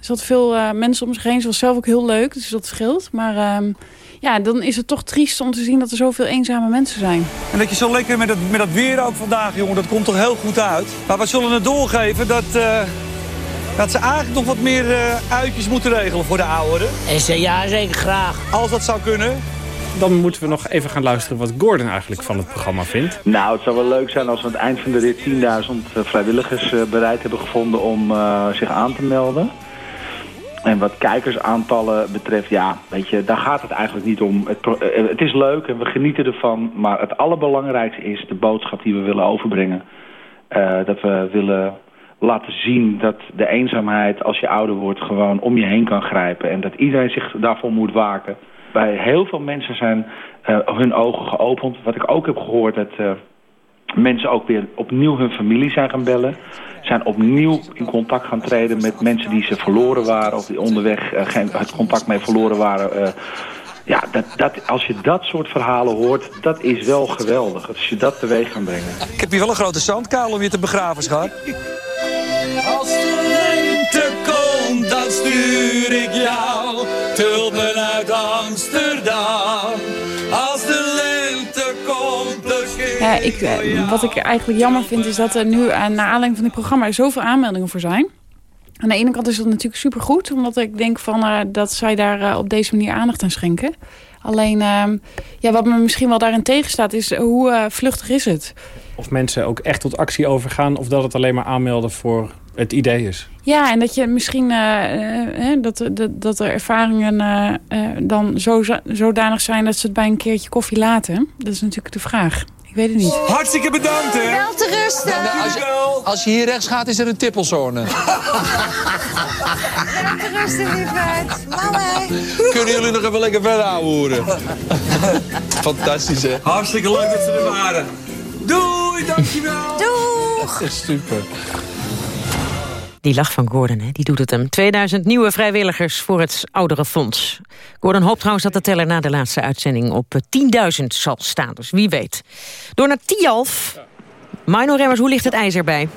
ze had veel mensen om zich heen. Ze was zelf ook heel leuk, dus dat scheelt. Maar ehm, ja, dan is het toch triest om te zien dat er zoveel eenzame mensen zijn. En dat je zo lekker met dat, met dat weer ook vandaag, jongen, dat komt toch heel goed uit. Maar we zullen het doorgeven dat dat ze eigenlijk nog wat meer uh, uitjes moeten regelen voor de ouderen. Ja, zeker graag. Als dat zou kunnen. Dan moeten we nog even gaan luisteren wat Gordon eigenlijk van het programma vindt. Nou, het zou wel leuk zijn als we aan het eind van de rit 10.000 vrijwilligers uh, bereid hebben gevonden om uh, zich aan te melden. En wat kijkersaantallen betreft, ja, weet je, daar gaat het eigenlijk niet om. Het, het is leuk en we genieten ervan, maar het allerbelangrijkste is de boodschap die we willen overbrengen. dat we willen laten zien dat de eenzaamheid als je ouder wordt gewoon om je heen kan grijpen. En dat iedereen zich daarvoor moet waken. Bij heel veel mensen zijn uh, hun ogen geopend. Wat ik ook heb gehoord dat uh, mensen ook weer opnieuw hun familie zijn gaan bellen. Zijn opnieuw in contact gaan treden met mensen die ze verloren waren. Of die onderweg geen, het contact mee verloren waren Ja, dat, dat, als je dat soort verhalen hoort, dat is wel geweldig. Als je dat teweeg kan brengen. Ik heb hier wel een grote zandkuil om je te begraven, schat. Als de lente komt, dan stuur ik jou tulpen uit Amsterdam. Als de lente komt, dan Ja, ik, eh, wat ik eigenlijk jammer vind is dat er nu, eh, naar aanleiding van dit programma, er zoveel aanmeldingen voor zijn. Aan de ene kant is dat natuurlijk supergoed, omdat ik denk van, eh, dat zij daar op deze manier aandacht aan schenken. Alleen, ehm, ja, wat me misschien wel daarin tegenstaat, is hoe vluchtig is het? Of mensen ook echt tot actie overgaan... of dat het alleen maar aanmelden voor het idee is. Ja, en dat je misschien eh, eh, hè, dat, dat, dat er ervaringen eh, eh, dan zo, zodanig zijn dat ze het bij een keertje koffie laten. Dat is natuurlijk de vraag. Ik weet het niet. Hartstikke bedankt, hè. Wel te rusten. Als je, als je hier rechts gaat, is er een tippelzone. Wel te rusten, lieverd. Mama. Kunnen jullie nog even lekker verder aanhoren? Fantastisch, hè? Hartstikke leuk dat ze er waren. Doei, dankjewel. Doeg. Super. Die lach van Gordon, hè, die doet het hem. 2000 nieuwe vrijwilligers voor het Ouderenfonds. Gordon hoopt trouwens dat de teller na de laatste uitzending op eh, 10.000 zal staan. Dus wie weet. Door naar Tialf. Mino Remmers, hoe ligt het ijs erbij?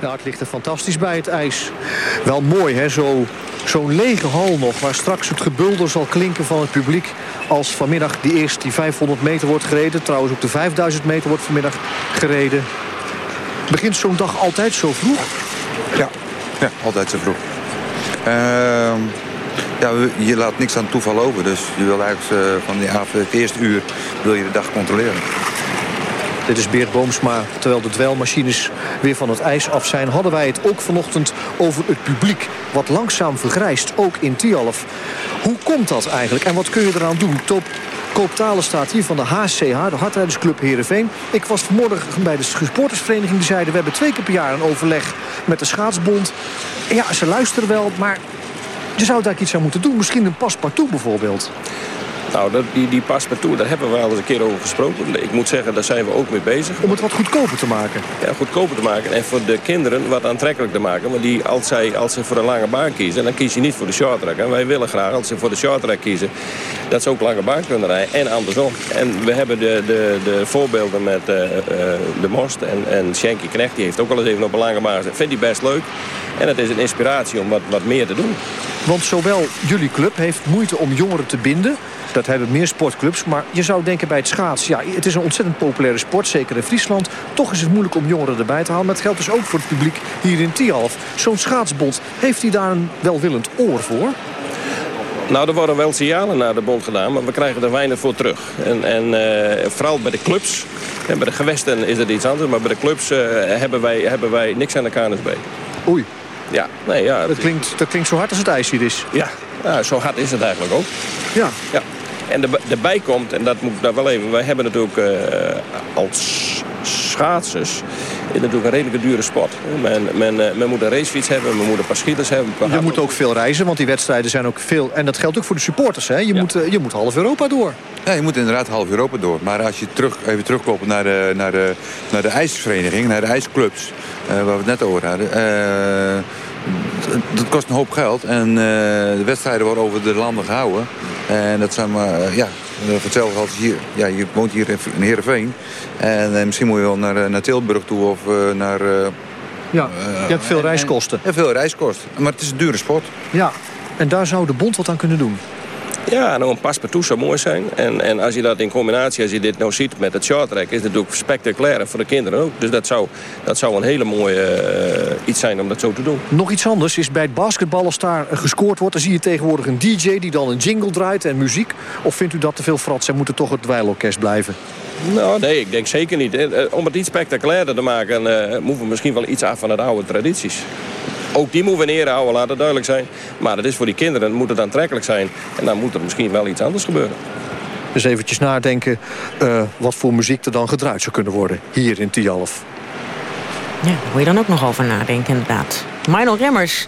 Ja, het ligt er fantastisch bij het ijs. Wel mooi, hè? Zo- Zo'n lege hal nog, waar straks het gebulder zal klinken van het publiek... als vanmiddag die eerst die 500 meter wordt gereden. Trouwens, ook de 5000 meter wordt vanmiddag gereden. Begint zo'n dag altijd zo vroeg? Ja, ja altijd zo vroeg. Ehm, ja, je laat niks aan toeval over. Dus je wil eigenlijk eh, van die avond, het eerste uur wil je de dag controleren. Dit is Beert Boomsma. Terwijl de dweilmachines weer van het ijs af zijn... hadden wij het ook vanochtend over het publiek. Wat langzaam vergrijst, ook in Tialf. Hoe komt dat eigenlijk en wat kun je eraan doen? Top Koop Talen staat hier van de HCH, de Hardrijdersclub Heerenveen. Ik was vanmorgen bij de supportersvereniging. Die zeiden, we hebben twee keer per jaar een overleg met de schaatsbond. Ja, ze luisteren wel, maar je zou daar iets aan moeten doen. Misschien een paspartout bijvoorbeeld. Nou, dat, die, die paspartout, daar hebben we al eens een keer over gesproken. Ik moet zeggen, daar zijn we ook mee bezig. Om het wat goedkoper te maken? Ja, goedkoper te maken. En voor de kinderen wat aantrekkelijk te maken. Want die, als, zij, als ze voor een lange baan kiezen, dan kies je niet voor de shorttrack. En wij willen graag, als ze voor de shorttrack kiezen, dat ze ook lange baan kunnen rijden. En andersom. En we hebben de, de, de voorbeelden met eh, eh, de Most en, en Shanky Knecht. Die heeft ook al eens even op een lange baan gezet. Vindt hij best leuk. En het is een inspiratie om wat, wat meer te doen. Want zowel jullie club heeft moeite om jongeren te binden. Dat hebben meer sportclubs. Maar je zou denken bij het schaatsen... Ja, het is een ontzettend populaire sport, zeker in Friesland. Toch is het moeilijk om jongeren erbij te halen. Maar het geldt dus ook voor het publiek hier in Tialf. Zo'n schaatsbond, heeft hij daar een welwillend oor voor? Nou, er worden wel signalen naar de bond gedaan, maar we krijgen er weinig voor terug. En, en eh, vooral bij de clubs, en bij de gewesten is het iets anders, maar bij de clubs eh, hebben, wij, hebben wij niks aan de KNSB. Oei. Ja, nee, ja. Dat klinkt, dat klinkt zo hard als het ijs hier is. Ja, ja, zo hard is het eigenlijk ook. Ja. ja. En er, erbij komt, en dat moet ik daar wel even... wij hebben natuurlijk eh, als schaatsers... is natuurlijk een redelijke dure sport. Men, men, eh, men moet een racefiets hebben, men moet een paar schieters hebben. paar Je moet ook veel reizen, want die wedstrijden zijn ook veel... en dat geldt ook voor de supporters, hè? Je, moet, eh, je moet half Europa door. Ja, je moet inderdaad half Europa door. Maar als je terug, even terugkomt naar de, naar, de, naar de ijsvereniging, naar de ijsclubs... eh, waar we het net over hadden... eh, dat kost een hoop geld. En eh, de wedstrijden worden over de landen gehouden. En dat zijn maar, eh, ja, voor hetzelfde als hier. Ja, je woont hier in Heerenveen. En eh, misschien moet je wel naar, eh, naar Tilburg toe of eh, naar... eh, Ja, je hebt veel reiskosten. En veel reiskosten. Maar het is een dure sport. Ja, en daar zou de bond wat aan kunnen doen. Ja, nou een paspartout zou mooi zijn. En, en als je dat in combinatie, als je dit nou ziet met het shorttrack... is het natuurlijk spectaculair voor de kinderen ook. Dus dat zou, dat zou een hele mooie eh, iets zijn om dat zo te doen. Nog iets anders is bij het basketbal als daar gescoord wordt... dan zie je tegenwoordig een DJ die dan een jingle draait en muziek. Of vindt u dat te veel frats en moet het toch het dweilorkest blijven? Nou, nee, ik denk zeker niet. Eh, eh, Om het iets spectaculairder te maken... moeten we misschien wel iets af van de oude tradities. Ook die moeten we neerhouden, laat het duidelijk zijn. Maar het is voor die kinderen, moet het aantrekkelijk zijn. En dan moet er misschien wel iets anders gebeuren. Dus eventjes nadenken eh, wat voor muziek er dan gedraaid zou kunnen worden hier in Tialf. Ja, daar moet je dan ook nog over nadenken, inderdaad. Mino Remmers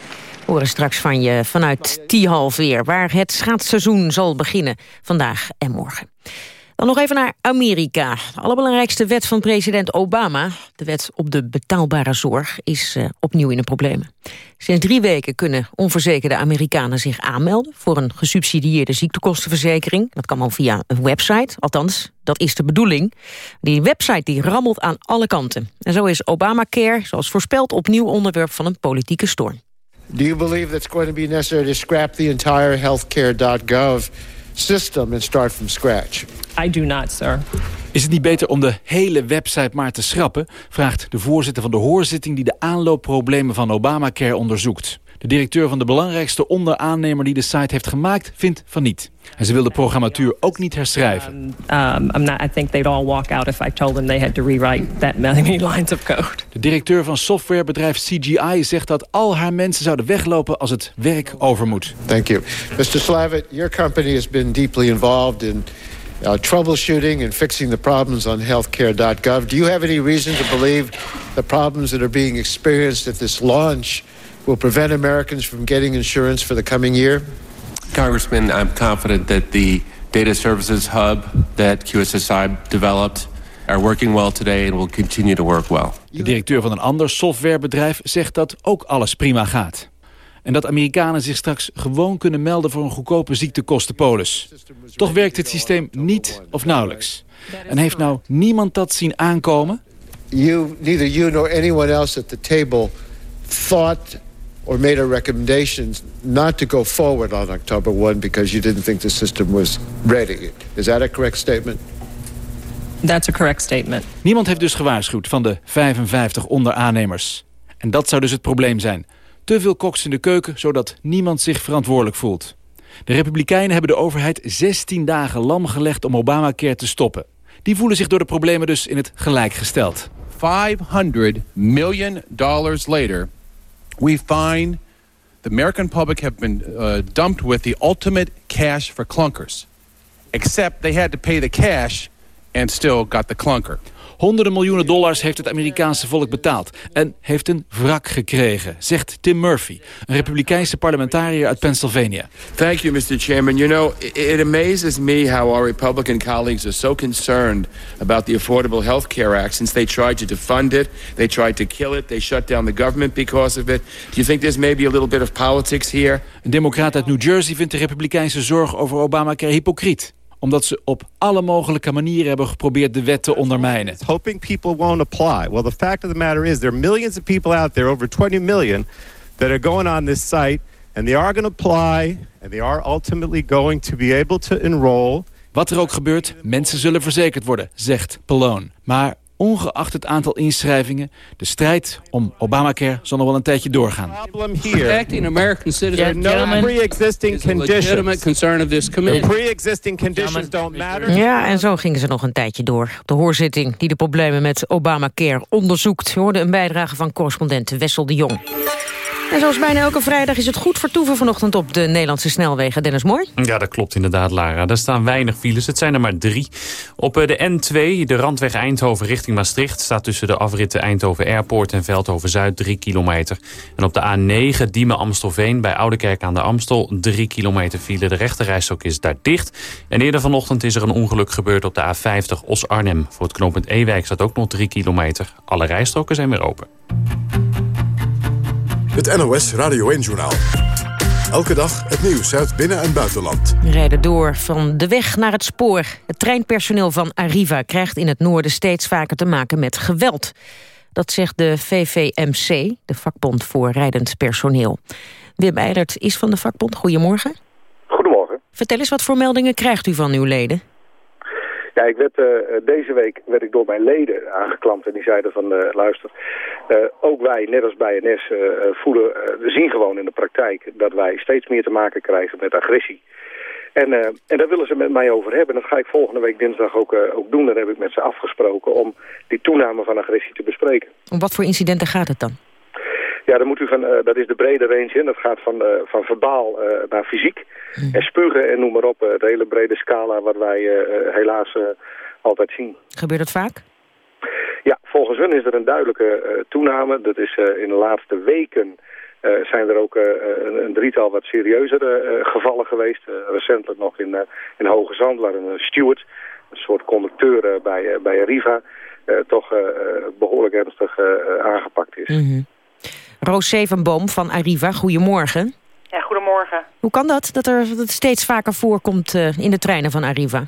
we horen straks van je vanuit Tialf weer... waar het schaatsseizoen zal beginnen, vandaag en morgen. Dan nog even naar Amerika. De allerbelangrijkste wet van president Obama, de wet op de betaalbare zorg, is uh, opnieuw in de problemen. Sinds drie weken kunnen onverzekerde Amerikanen zich aanmelden voor een gesubsidieerde ziektekostenverzekering. Dat kan al via een website, althans, dat is de bedoeling. Die website die rammelt aan alle kanten. En zo is Obamacare, zoals voorspeld, opnieuw onderwerp van een politieke storm. Do you believe it's going to be necessary to scrap the entire healthcare.gov system and start from scratch? I do not, sir. Is het niet beter om de hele website maar te schrappen? Vraagt de voorzitter van de hoorzitting die de aanloopproblemen van Obamacare onderzoekt. De directeur van de belangrijkste onderaannemer die de site heeft gemaakt, vindt van niet. En ze wil de programmatuur ook niet herschrijven. Um, um, not, I think they'd all walk out if I told them they had to rewrite that many lines of code. De directeur van softwarebedrijf CGI zegt dat al haar mensen zouden weglopen als het werk over moet. Thank you. Mr. Slavitt, your company has been deeply involved in uh, troubleshooting and fixing the problems on healthcare.gov. Do you have any reason to believe the problems that are being experienced at this launch will prevent Americans from getting insurance for the coming year? Congressman, I'm confident that the data services hub that QSSI developed are working well today and will continue to work well. De directeur van een ander softwarebedrijf zegt dat ook alles prima gaat. En dat Amerikanen zich straks gewoon kunnen melden voor een goedkope ziektekostenpolis. Toch werkt het systeem niet of nauwelijks. En heeft nou niemand dat zien aankomen? You, neither you nor anyone else at the table thought or made a recommendation not to go forward on October 1 because you didn't think the system was ready. Is that a correct statement? That's a correct statement. Niemand heeft dus gewaarschuwd van de 55 onderaannemers. En dat zou dus het probleem zijn. Te veel koks in de keuken, zodat niemand zich verantwoordelijk voelt. De Republikeinen hebben de overheid 16 dagen lam gelegd om Obamacare te stoppen. Die voelen zich door de problemen dus in het gelijk gesteld. 500 million dollars later, we find the American public have been uh, dumped with the ultimate cash for clunkers. Except they had to pay the cash and still got the clunker. Honderden miljoenen dollars heeft het Amerikaanse volk betaald. En heeft een wrak gekregen, zegt Tim Murphy, een republikeinse parlementariër uit Pennsylvania. Thank you, Mr. Chairman. You know, it amazes me how our Republican colleagues are so concerned about the Affordable Health Care Act since they tried to defund it, they tried to kill it, they shut down the government because of it. Do you think there's maybe a little bit of politics here? Een democraat uit New Jersey vindt de republikeinse zorg over Obamacare hypocriet omdat ze op alle mogelijke manieren hebben geprobeerd de wet te ondermijnen. Hoping people won't apply. Well, the fact of the matter is there are millions of people out there, over 20 million, that are going on this site and they are going to apply and they are ultimately going to be able to enroll. Wat er ook gebeurt, mensen zullen verzekerd worden, zegt Pallone. Maar ongeacht het aantal inschrijvingen, de strijd om Obamacare zal nog wel een tijdje doorgaan. Protecting American citizens There are no pre-existing conditions. concern of this committee. The pre-existing conditions don't matter. Ja, en zo gingen ze nog een tijdje door. De hoorzitting die de problemen met Obamacare onderzoekt. Hoorde een bijdrage van correspondent Wessel de Jong. En zoals bijna elke vrijdag is het goed vertoeven vanochtend op de Nederlandse snelwegen. Dennis Mooi? Ja, dat klopt inderdaad, Lara. Daar staan weinig files. Het zijn er maar drie. Op eh, de N2, de randweg Eindhoven richting Maastricht... staat tussen de afritten Eindhoven Airport en Veldhoven-Zuid 3 kilometer. En op de A9, Diemen-Amstelveen bij Oudekerk aan de Amstel... 3 kilometer file. De rechterrijstok is daar dicht. En eerder vanochtend is er een ongeluk gebeurd op de A50 Os-Arnhem. Voor het knooppunt Ewijk staat ook nog 3 kilometer. Alle rijstroken zijn weer open. Het NOS Radio 1-journaal. Elke dag het nieuws uit binnen- en buitenland. We rijden door van de weg naar het spoor. Het treinpersoneel van Arriva krijgt in het noorden steeds vaker te maken met geweld. Dat zegt de VVMC, de vakbond voor rijdend personeel. Wim Eilert is van de vakbond. Goedemorgen. Goedemorgen. Vertel eens, wat voor meldingen krijgt u van uw leden? Ja, ik werd, uh, deze week werd ik door mijn leden aangeklampt en die zeiden van, uh, luister, ook wij, net als bij NS, voelen, we zien gewoon in de praktijk dat wij steeds meer te maken krijgen met agressie. En, en daar willen ze met mij over hebben. Dat ga ik volgende week dinsdag ook, ook doen. Daar heb ik met ze afgesproken om die toename van agressie te bespreken. Om wat voor incidenten gaat het dan? Ja, dan moet u van, uh, dat is de brede range in. Dat gaat van, van verbaal naar fysiek. Hmm. En spugen en noem maar op. de hele brede scala wat wij helaas altijd zien. Gebeurt dat vaak? Ja, volgens hun is er een duidelijke toename. Dat is in de laatste weken zijn er ook een, een, drietal wat serieuzere gevallen geweest. recentelijk nog in, in Hoge Zand, waar een steward, een soort conducteur bij, bij Arriva, toch behoorlijk ernstig aangepakt is. Mm Roos Zevenboom van Arriva, goedemorgen. Ja, goedemorgen. Hoe kan dat, dat, er, dat het steeds vaker voorkomt in de treinen van Arriva?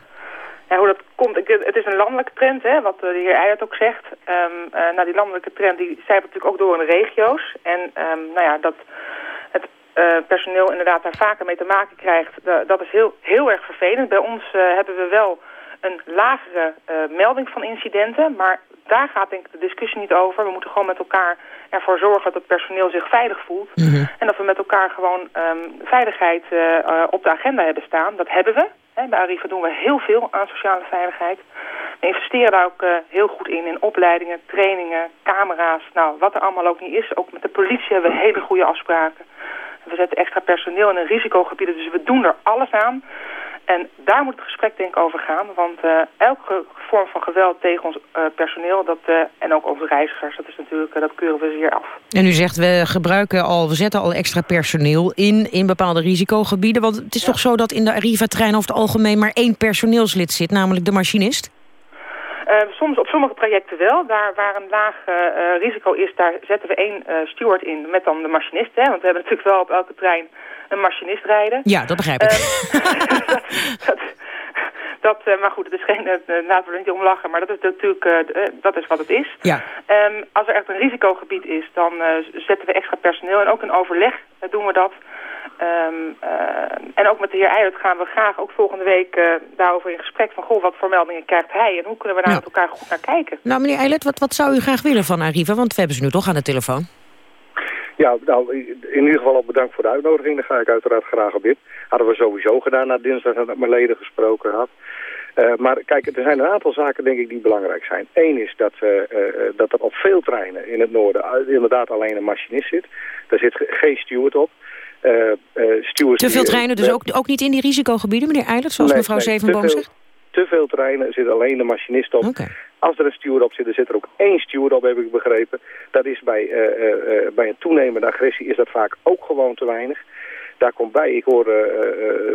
Ja, hoe dat komt, het is een landelijke trend, hè, wat de heer Eijert ook zegt. Um, uh, nou, die landelijke trend die zijpelt natuurlijk ook door in de regio's. En um, nou ja, dat het uh, personeel inderdaad daar vaker mee te maken krijgt, dat is heel, heel erg vervelend. Bij ons uh, hebben we wel een lagere melding van incidenten, maar daar gaat denk ik de discussie niet over. We moeten gewoon met elkaar ervoor zorgen dat het personeel zich veilig voelt. Mm En dat we met elkaar gewoon um, veiligheid op de agenda hebben staan. Dat hebben we. Bij Arriva doen we heel veel aan sociale veiligheid. We investeren daar ook uh, heel goed in, in opleidingen, trainingen, camera's. Nou, wat er allemaal ook niet is. Ook met de politie hebben we hele goede afspraken. We zetten extra personeel in een risicogebieden, dus we doen er alles aan. En daar moet het gesprek denk ik over gaan. Want uh, elke vorm van geweld tegen ons uh, personeel dat, uh, en ook onze reizigers, dat, is natuurlijk, dat keuren we zeer af. En u zegt, we gebruiken al, we zetten al extra personeel in, in bepaalde risicogebieden. Want het is ja. toch zo dat in de Arriva-trein over het algemeen maar één personeelslid zit, namelijk de machinist? Uh, soms op sommige trajecten wel. Daar waar een laag uh, risico is, daar zetten we één uh, steward in met dan de machinist. Hè? Want we hebben natuurlijk wel op elke trein een machinist rijden. Ja, dat begrijp ik. dat, dat, dat, maar goed, het is geen, laten we er niet om lachen, maar dat is natuurlijk dat is wat het is. Ja. Um, als er echt een risicogebied is, dan zetten we extra personeel en ook in overleg doen we dat. Um, uh, en ook met de heer Eilert gaan we graag ook volgende week uh, daarover in gesprek van... goh, wat voor meldingen krijgt hij en hoe kunnen we daar met elkaar goed naar kijken. Nou, meneer Eilert, wat, wat zou u graag willen van Arriva? Want we hebben ze nu toch aan de telefoon. Ja, nou, in ieder geval ook bedankt voor de uitnodiging. Daar ga ik uiteraard graag op in. Hadden we sowieso gedaan na dinsdag dat ik mijn leden gesproken had. Uh, maar kijk, er zijn een aantal zaken denk ik die belangrijk zijn. Eén is dat, uh, uh, dat er op veel treinen in het noorden inderdaad alleen een machinist zit. Daar zit geen steward op. Te veel treinen dus ook, ook niet in die risicogebieden, meneer Eilert, zoals nee, mevrouw nee, Zevenboom zegt? Te veel treinen zit alleen de machinist op. Okay. Als er een steward op zit, dan zit er ook één steward op, heb ik begrepen. Dat is bij, uh, bij een toenemende agressie is dat vaak ook gewoon te weinig. Daar komt bij, ik hoor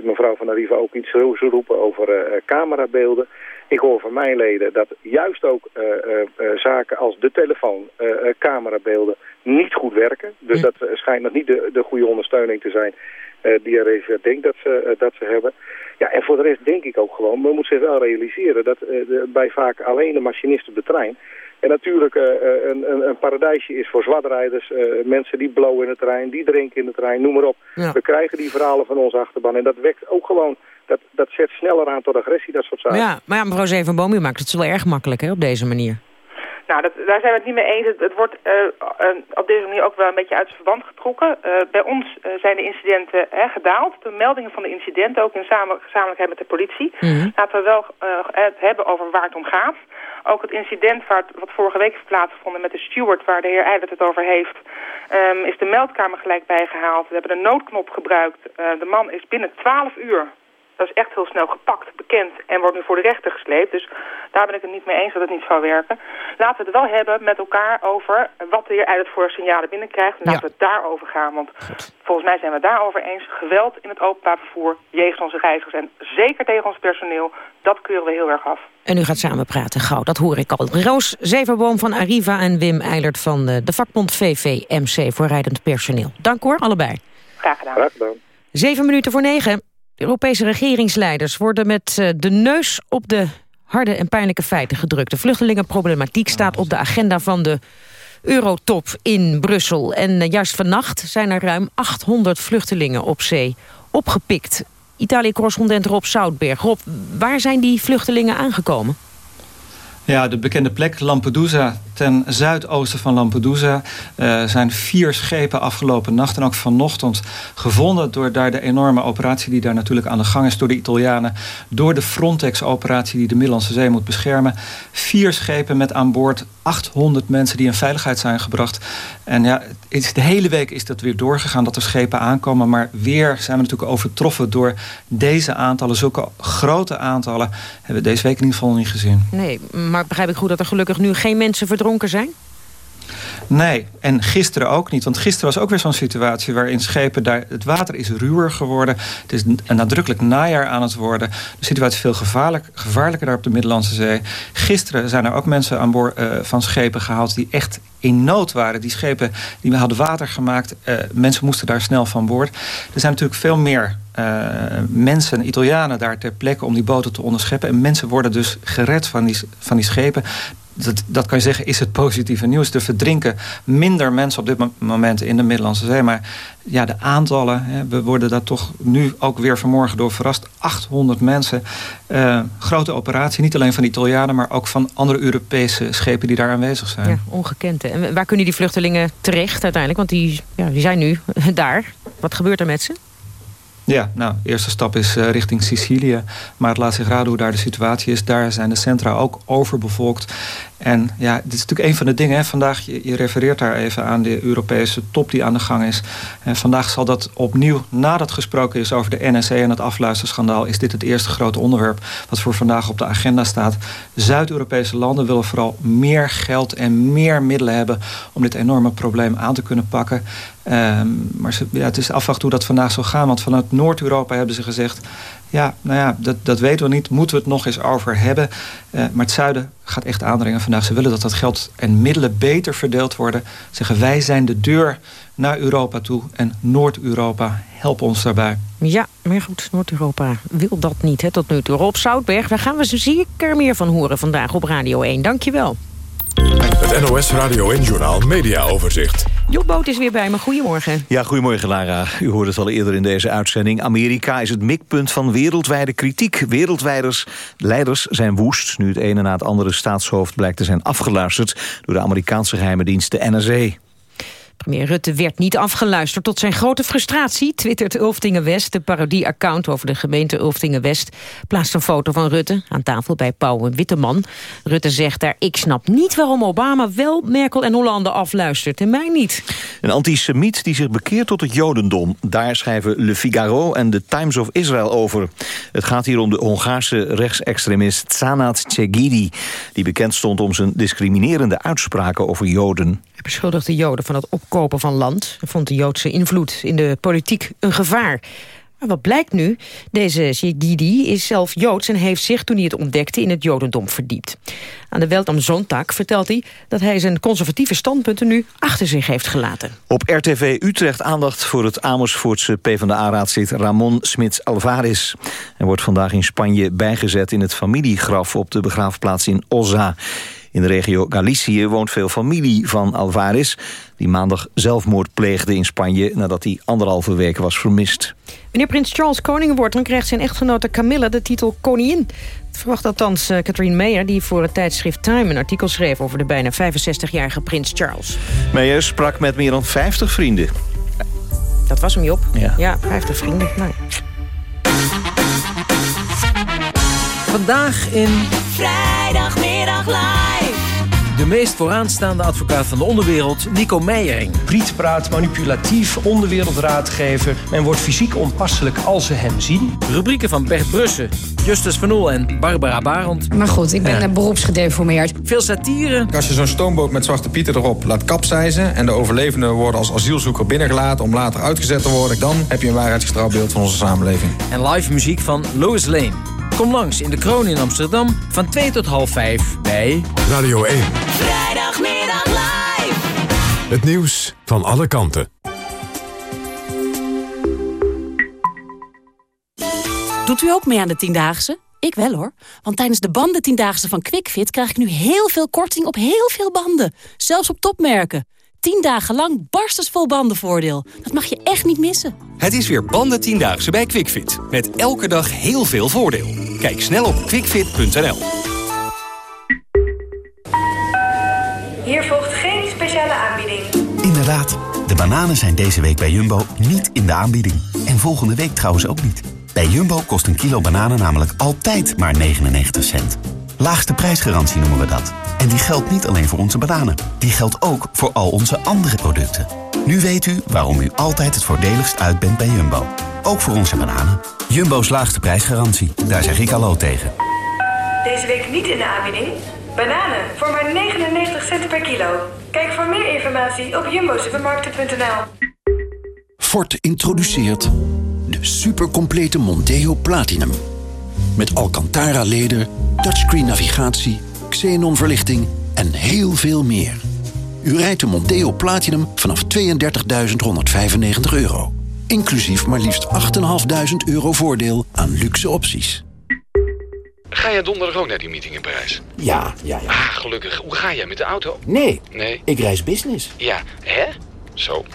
mevrouw van Arriva ook iets roepen over camerabeelden. Ik hoor van mijn leden dat juist ook zaken als de telefoon, camerabeelden niet goed werken. Dus dat schijnt nog niet de, de goede ondersteuning te zijn uh, die REV denkt dat ze, uh, dat ze hebben. Ja, en voor de rest denk ik ook gewoon, men moet zich wel realiseren dat de, bij vaak alleen de machinist op de trein... En natuurlijk een, een, een, paradijsje is voor zwartrijders, mensen die blowen in de trein, die drinken in de trein, noem maar op. Ja. We krijgen die verhalen van onze achterban en dat wekt ook gewoon, dat, dat zet sneller aan tot agressie, dat soort zaken. Ja, maar ja, mevrouw Zevenboom, u maakt het wel erg makkelijk hè, op deze manier. Nou, dat, daar zijn we het niet mee eens. Het, het wordt uh, uh, op deze manier ook wel een beetje uit zijn verband getrokken. Uh, bij ons zijn de incidenten gedaald. De meldingen van de incidenten, ook in samen, gezamenlijkheid met de politie. Mm -hmm. Laten we wel het hebben over waar het om gaat. Ook het incident waar het, wat vorige week heeft plaatsgevonden met de steward... waar de heer Eilert het over heeft... Um, is de meldkamer gelijk bijgehaald. We hebben de noodknop gebruikt. de man is binnen 12 uur dat is echt heel snel gepakt, bekend en wordt nu voor de rechter gesleept. Dus daar ben ik het niet mee eens dat het niet zou werken. Laten we het wel hebben met elkaar over wat we hier uit voor signalen binnenkrijgt. Laten ja. we het daarover gaan, want Goed. volgens mij zijn we het daarover eens. Geweld in het openbaar vervoer, jegens onze reizigers en zeker tegen ons personeel, dat keuren we heel erg af. En u gaat samen praten, gauw, dat hoor ik al. Roos Zeverboom van Arriva en Wim Eilert van de, de vakbond VVMC voor rijdend personeel. Dank hoor, allebei. Graag gedaan. Graag gedaan. Zeven minuten voor negen. De Europese regeringsleiders worden met de neus op de harde en pijnlijke feiten gedrukt. De vluchtelingenproblematiek staat op de agenda van de Eurotop in Brussel. En juist vannacht zijn er ruim 800 vluchtelingen op zee opgepikt. Italië-correspondent Rob Zoutberg. Rob, waar zijn die vluchtelingen aangekomen? Ja, de bekende plek Lampedusa, ten zuidoosten van Lampedusa... Uh, zijn vier schepen afgelopen nacht en ook vanochtend gevonden... door daar de enorme operatie die daar natuurlijk aan de gang is... door de Italianen, door de Frontex-operatie... die de Middellandse Zee moet beschermen. Vier schepen met aan boord 800 mensen die in veiligheid zijn gebracht. En ja, de hele week is dat weer doorgegaan dat er schepen aankomen... maar weer zijn we natuurlijk overtroffen door deze aantallen. Zulke grote aantallen hebben we deze week in ieder geval niet gezien. Nee, maar begrijp ik goed dat er gelukkig nu geen mensen verdronken zijn? Nee, en gisteren ook niet. Want gisteren was ook weer zo'n situatie waarin schepen daar. Het water is ruwer geworden. Het is een nadrukkelijk najaar aan het worden. De situatie is veel gevaarlijk, gevaarlijker daar op de Middellandse Zee. Gisteren zijn er ook mensen aan boord uh, van schepen gehaald die echt in nood waren. Die schepen die hadden water gemaakt. Uh, mensen moesten daar snel van boord. Er zijn natuurlijk veel meer uh, mensen, Italianen daar ter plekke om die boten te onderscheppen. En mensen worden dus gered van die, van die schepen. Dat, dat kan je zeggen is het positieve nieuws. Er verdrinken minder mensen op dit moment in de Middellandse Zee. Maar ja, de aantallen, hè, we worden daar toch nu ook weer vanmorgen door verrast. 800 mensen. Uh, grote operatie, niet alleen van de Italianen... maar ook van andere Europese schepen die daar aanwezig zijn. Ja, ongekend. En waar kunnen die vluchtelingen terecht uiteindelijk? Want die, ja, die zijn nu daar. Wat gebeurt er met ze? Ja, nou, de eerste stap is uh, richting Sicilië. Maar het laat zich raden hoe daar de situatie is. Daar zijn de centra ook overbevolkt. En ja, dit is natuurlijk een van de dingen. Hè. Vandaag, je, je, refereert daar even aan de Europese top die aan de gang is. En vandaag zal dat opnieuw, nadat gesproken is over de NSC en het afluisterschandaal... is dit het eerste grote onderwerp wat voor vandaag op de agenda staat. Zuid-Europese landen willen vooral meer geld en meer middelen hebben... om dit enorme probleem aan te kunnen pakken. Um, maar het is afwachten hoe dat vandaag zal gaan. Want vanuit Noord-Europa hebben ze gezegd... ja, nou ja, dat, dat weten we niet. Moeten we het nog eens over hebben. Uh, maar het zuiden gaat echt aandringen vandaag. Ze willen dat dat geld en middelen beter verdeeld worden. Zeggen wij zijn de deur naar Europa toe. En Noord-Europa helpt ons daarbij. Ja, maar goed, Noord-Europa wil dat niet hè, tot nu toe. Rob Zoutberg, daar gaan we zeker meer van horen vandaag op Radio 1. Dank je wel. Het NOS Radio en Journaal Media Overzicht. Job Boot is weer bij me. Goedemorgen. Ja, goedemorgen Lara. U hoorde het al eerder in deze uitzending. Amerika is het mikpunt van wereldwijde kritiek. Wereldwijders leiders zijn woest... nu het ene na het andere staatshoofd blijkt te zijn afgeluisterd... door de Amerikaanse geheime dienst de NSA. Premier Rutte werd niet afgeluisterd. Tot zijn grote frustratie twittert Ulftingen West. De parodie-account over de gemeente Ulftingen West plaatst een foto van Rutte aan tafel bij Pauw en Witteman. Rutte zegt daar, ik snap niet waarom Obama wel Merkel en Hollande afluistert en mij niet. Een antisemiet die zich bekeert tot het jodendom. Daar schrijven Le Figaro en The Times of Israel over. Het gaat hier om de Hongaarse rechtsextremist Tsanat Tsegidi... die bekend stond om zijn discriminerende uitspraken over joden. Hij beschuldigt de joden van het opkopen van land. Vond de Joodse invloed in de politiek een gevaar. Maar wat blijkt nu? Deze Zegidi is zelf Joods en heeft zich, toen hij het ontdekte, in het Jodendom verdiept. Aan de Welt am Sonntag vertelt hij dat hij zijn conservatieve standpunten nu achter zich heeft gelaten. Op RTV Utrecht aandacht voor het Amersfoortse PvdA-raadslid Ramon Smits Alvarez. Hij wordt vandaag in Spanje bijgezet in het familiegraf op de begraafplaats in Oza. In de regio Galicië woont veel familie van Alvarez... die maandag zelfmoord pleegde in Spanje... nadat hij anderhalve week was vermist. Wanneer prins Charles koning wordt... dan krijgt zijn echtgenote Camilla de titel koningin. Dat verwacht althans uh, Catherine Meyer... die voor het tijdschrift Time een artikel schreef... over de bijna 65-jarige prins Charles. Meyer sprak met meer dan 50 vrienden. Dat was hem, Job. Ja, ja 50 vrienden. Nou. Vandaag in... Vrijdagmiddag live. De meest vooraanstaande advocaat van de onderwereld, Nico Meijering. Priet praat manipulatief, onderwereldraadgever. Men wordt fysiek onpasselijk als ze hem zien. Rubrieken van Bert Brussen, Justus Van Oel en Barbara Barend. Maar goed, ik ben ja. beroepsgedeformeerd. Veel satire. Als je zo'n stoomboot met Zwarte Pieter erop laat kapseizen... en de overlevenden worden als asielzoeker binnengelaten... om later uitgezet te worden... dan heb je een waarheidsgetrouw beeld van onze samenleving. En live muziek van Lois Lane. Kom langs in de Kroon in Amsterdam van 2 tot half 5 bij... Radio 1. Vrijdagmiddag live. Het nieuws van alle kanten. Doet u ook mee aan de Tiendaagse? Ik wel hoor. Want tijdens de banden Tiendaagse van QuickFit... krijg ik nu heel veel korting op heel veel banden. Zelfs op topmerken. 10 dagen lang barstensvol bandenvoordeel. Dat mag je echt niet missen. Het is weer banden tiendaagse bij QuickFit. Met elke dag heel veel voordeel. Kijk snel op quickfit.nl. Hier volgt geen speciale aanbieding. Inderdaad, de bananen zijn deze week bij Jumbo niet in de aanbieding. En volgende week trouwens ook niet. Bij Jumbo kost een kilo bananen namelijk altijd maar 99 cent. Laagste prijsgarantie noemen we dat. En die geldt niet alleen voor onze bananen. Die geldt ook voor al onze andere producten. Nu weet u waarom u altijd het voordeligst uit bent bij Jumbo. Ook voor onze bananen. Jumbo's laagste prijsgarantie. Daar zeg ik hallo tegen. Deze week niet in de aanbieding. Bananen voor maar 99 cent per kilo. Kijk voor meer informatie op jumbosupermarkten.nl. Ford introduceert de supercomplete Monteo Platinum. Met Alcantara-leder, touchscreen navigatie, xenon verlichting en heel veel meer. U rijdt de Monteo Platinum vanaf 32.195 euro. Inclusief maar liefst 8.500 euro voordeel aan luxe opties. Ga jij donderdag ook naar die meeting in Parijs? Ja, ja, ja. Ah, gelukkig. Hoe ga jij met de auto? Nee, Nee? ik reis business. Ja, hè? Zo.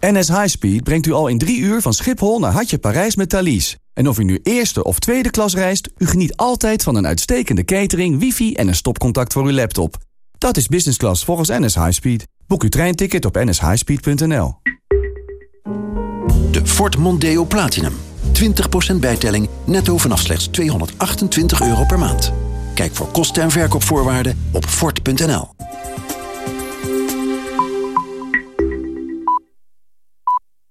NS Highspeed brengt u al in drie uur van Schiphol naar Hartje Parijs met Thalys. En of u nu eerste of tweede klas reist, u geniet altijd van een uitstekende catering, wifi en een stopcontact voor uw laptop. Dat is business class volgens NS Highspeed. Boek uw treinticket op nshighspeed.nl. De Ford Mondeo Platinum. 20% bijtelling, netto vanaf slechts 228 euro per maand. Kijk voor kosten en verkoopvoorwaarden op Ford.nl.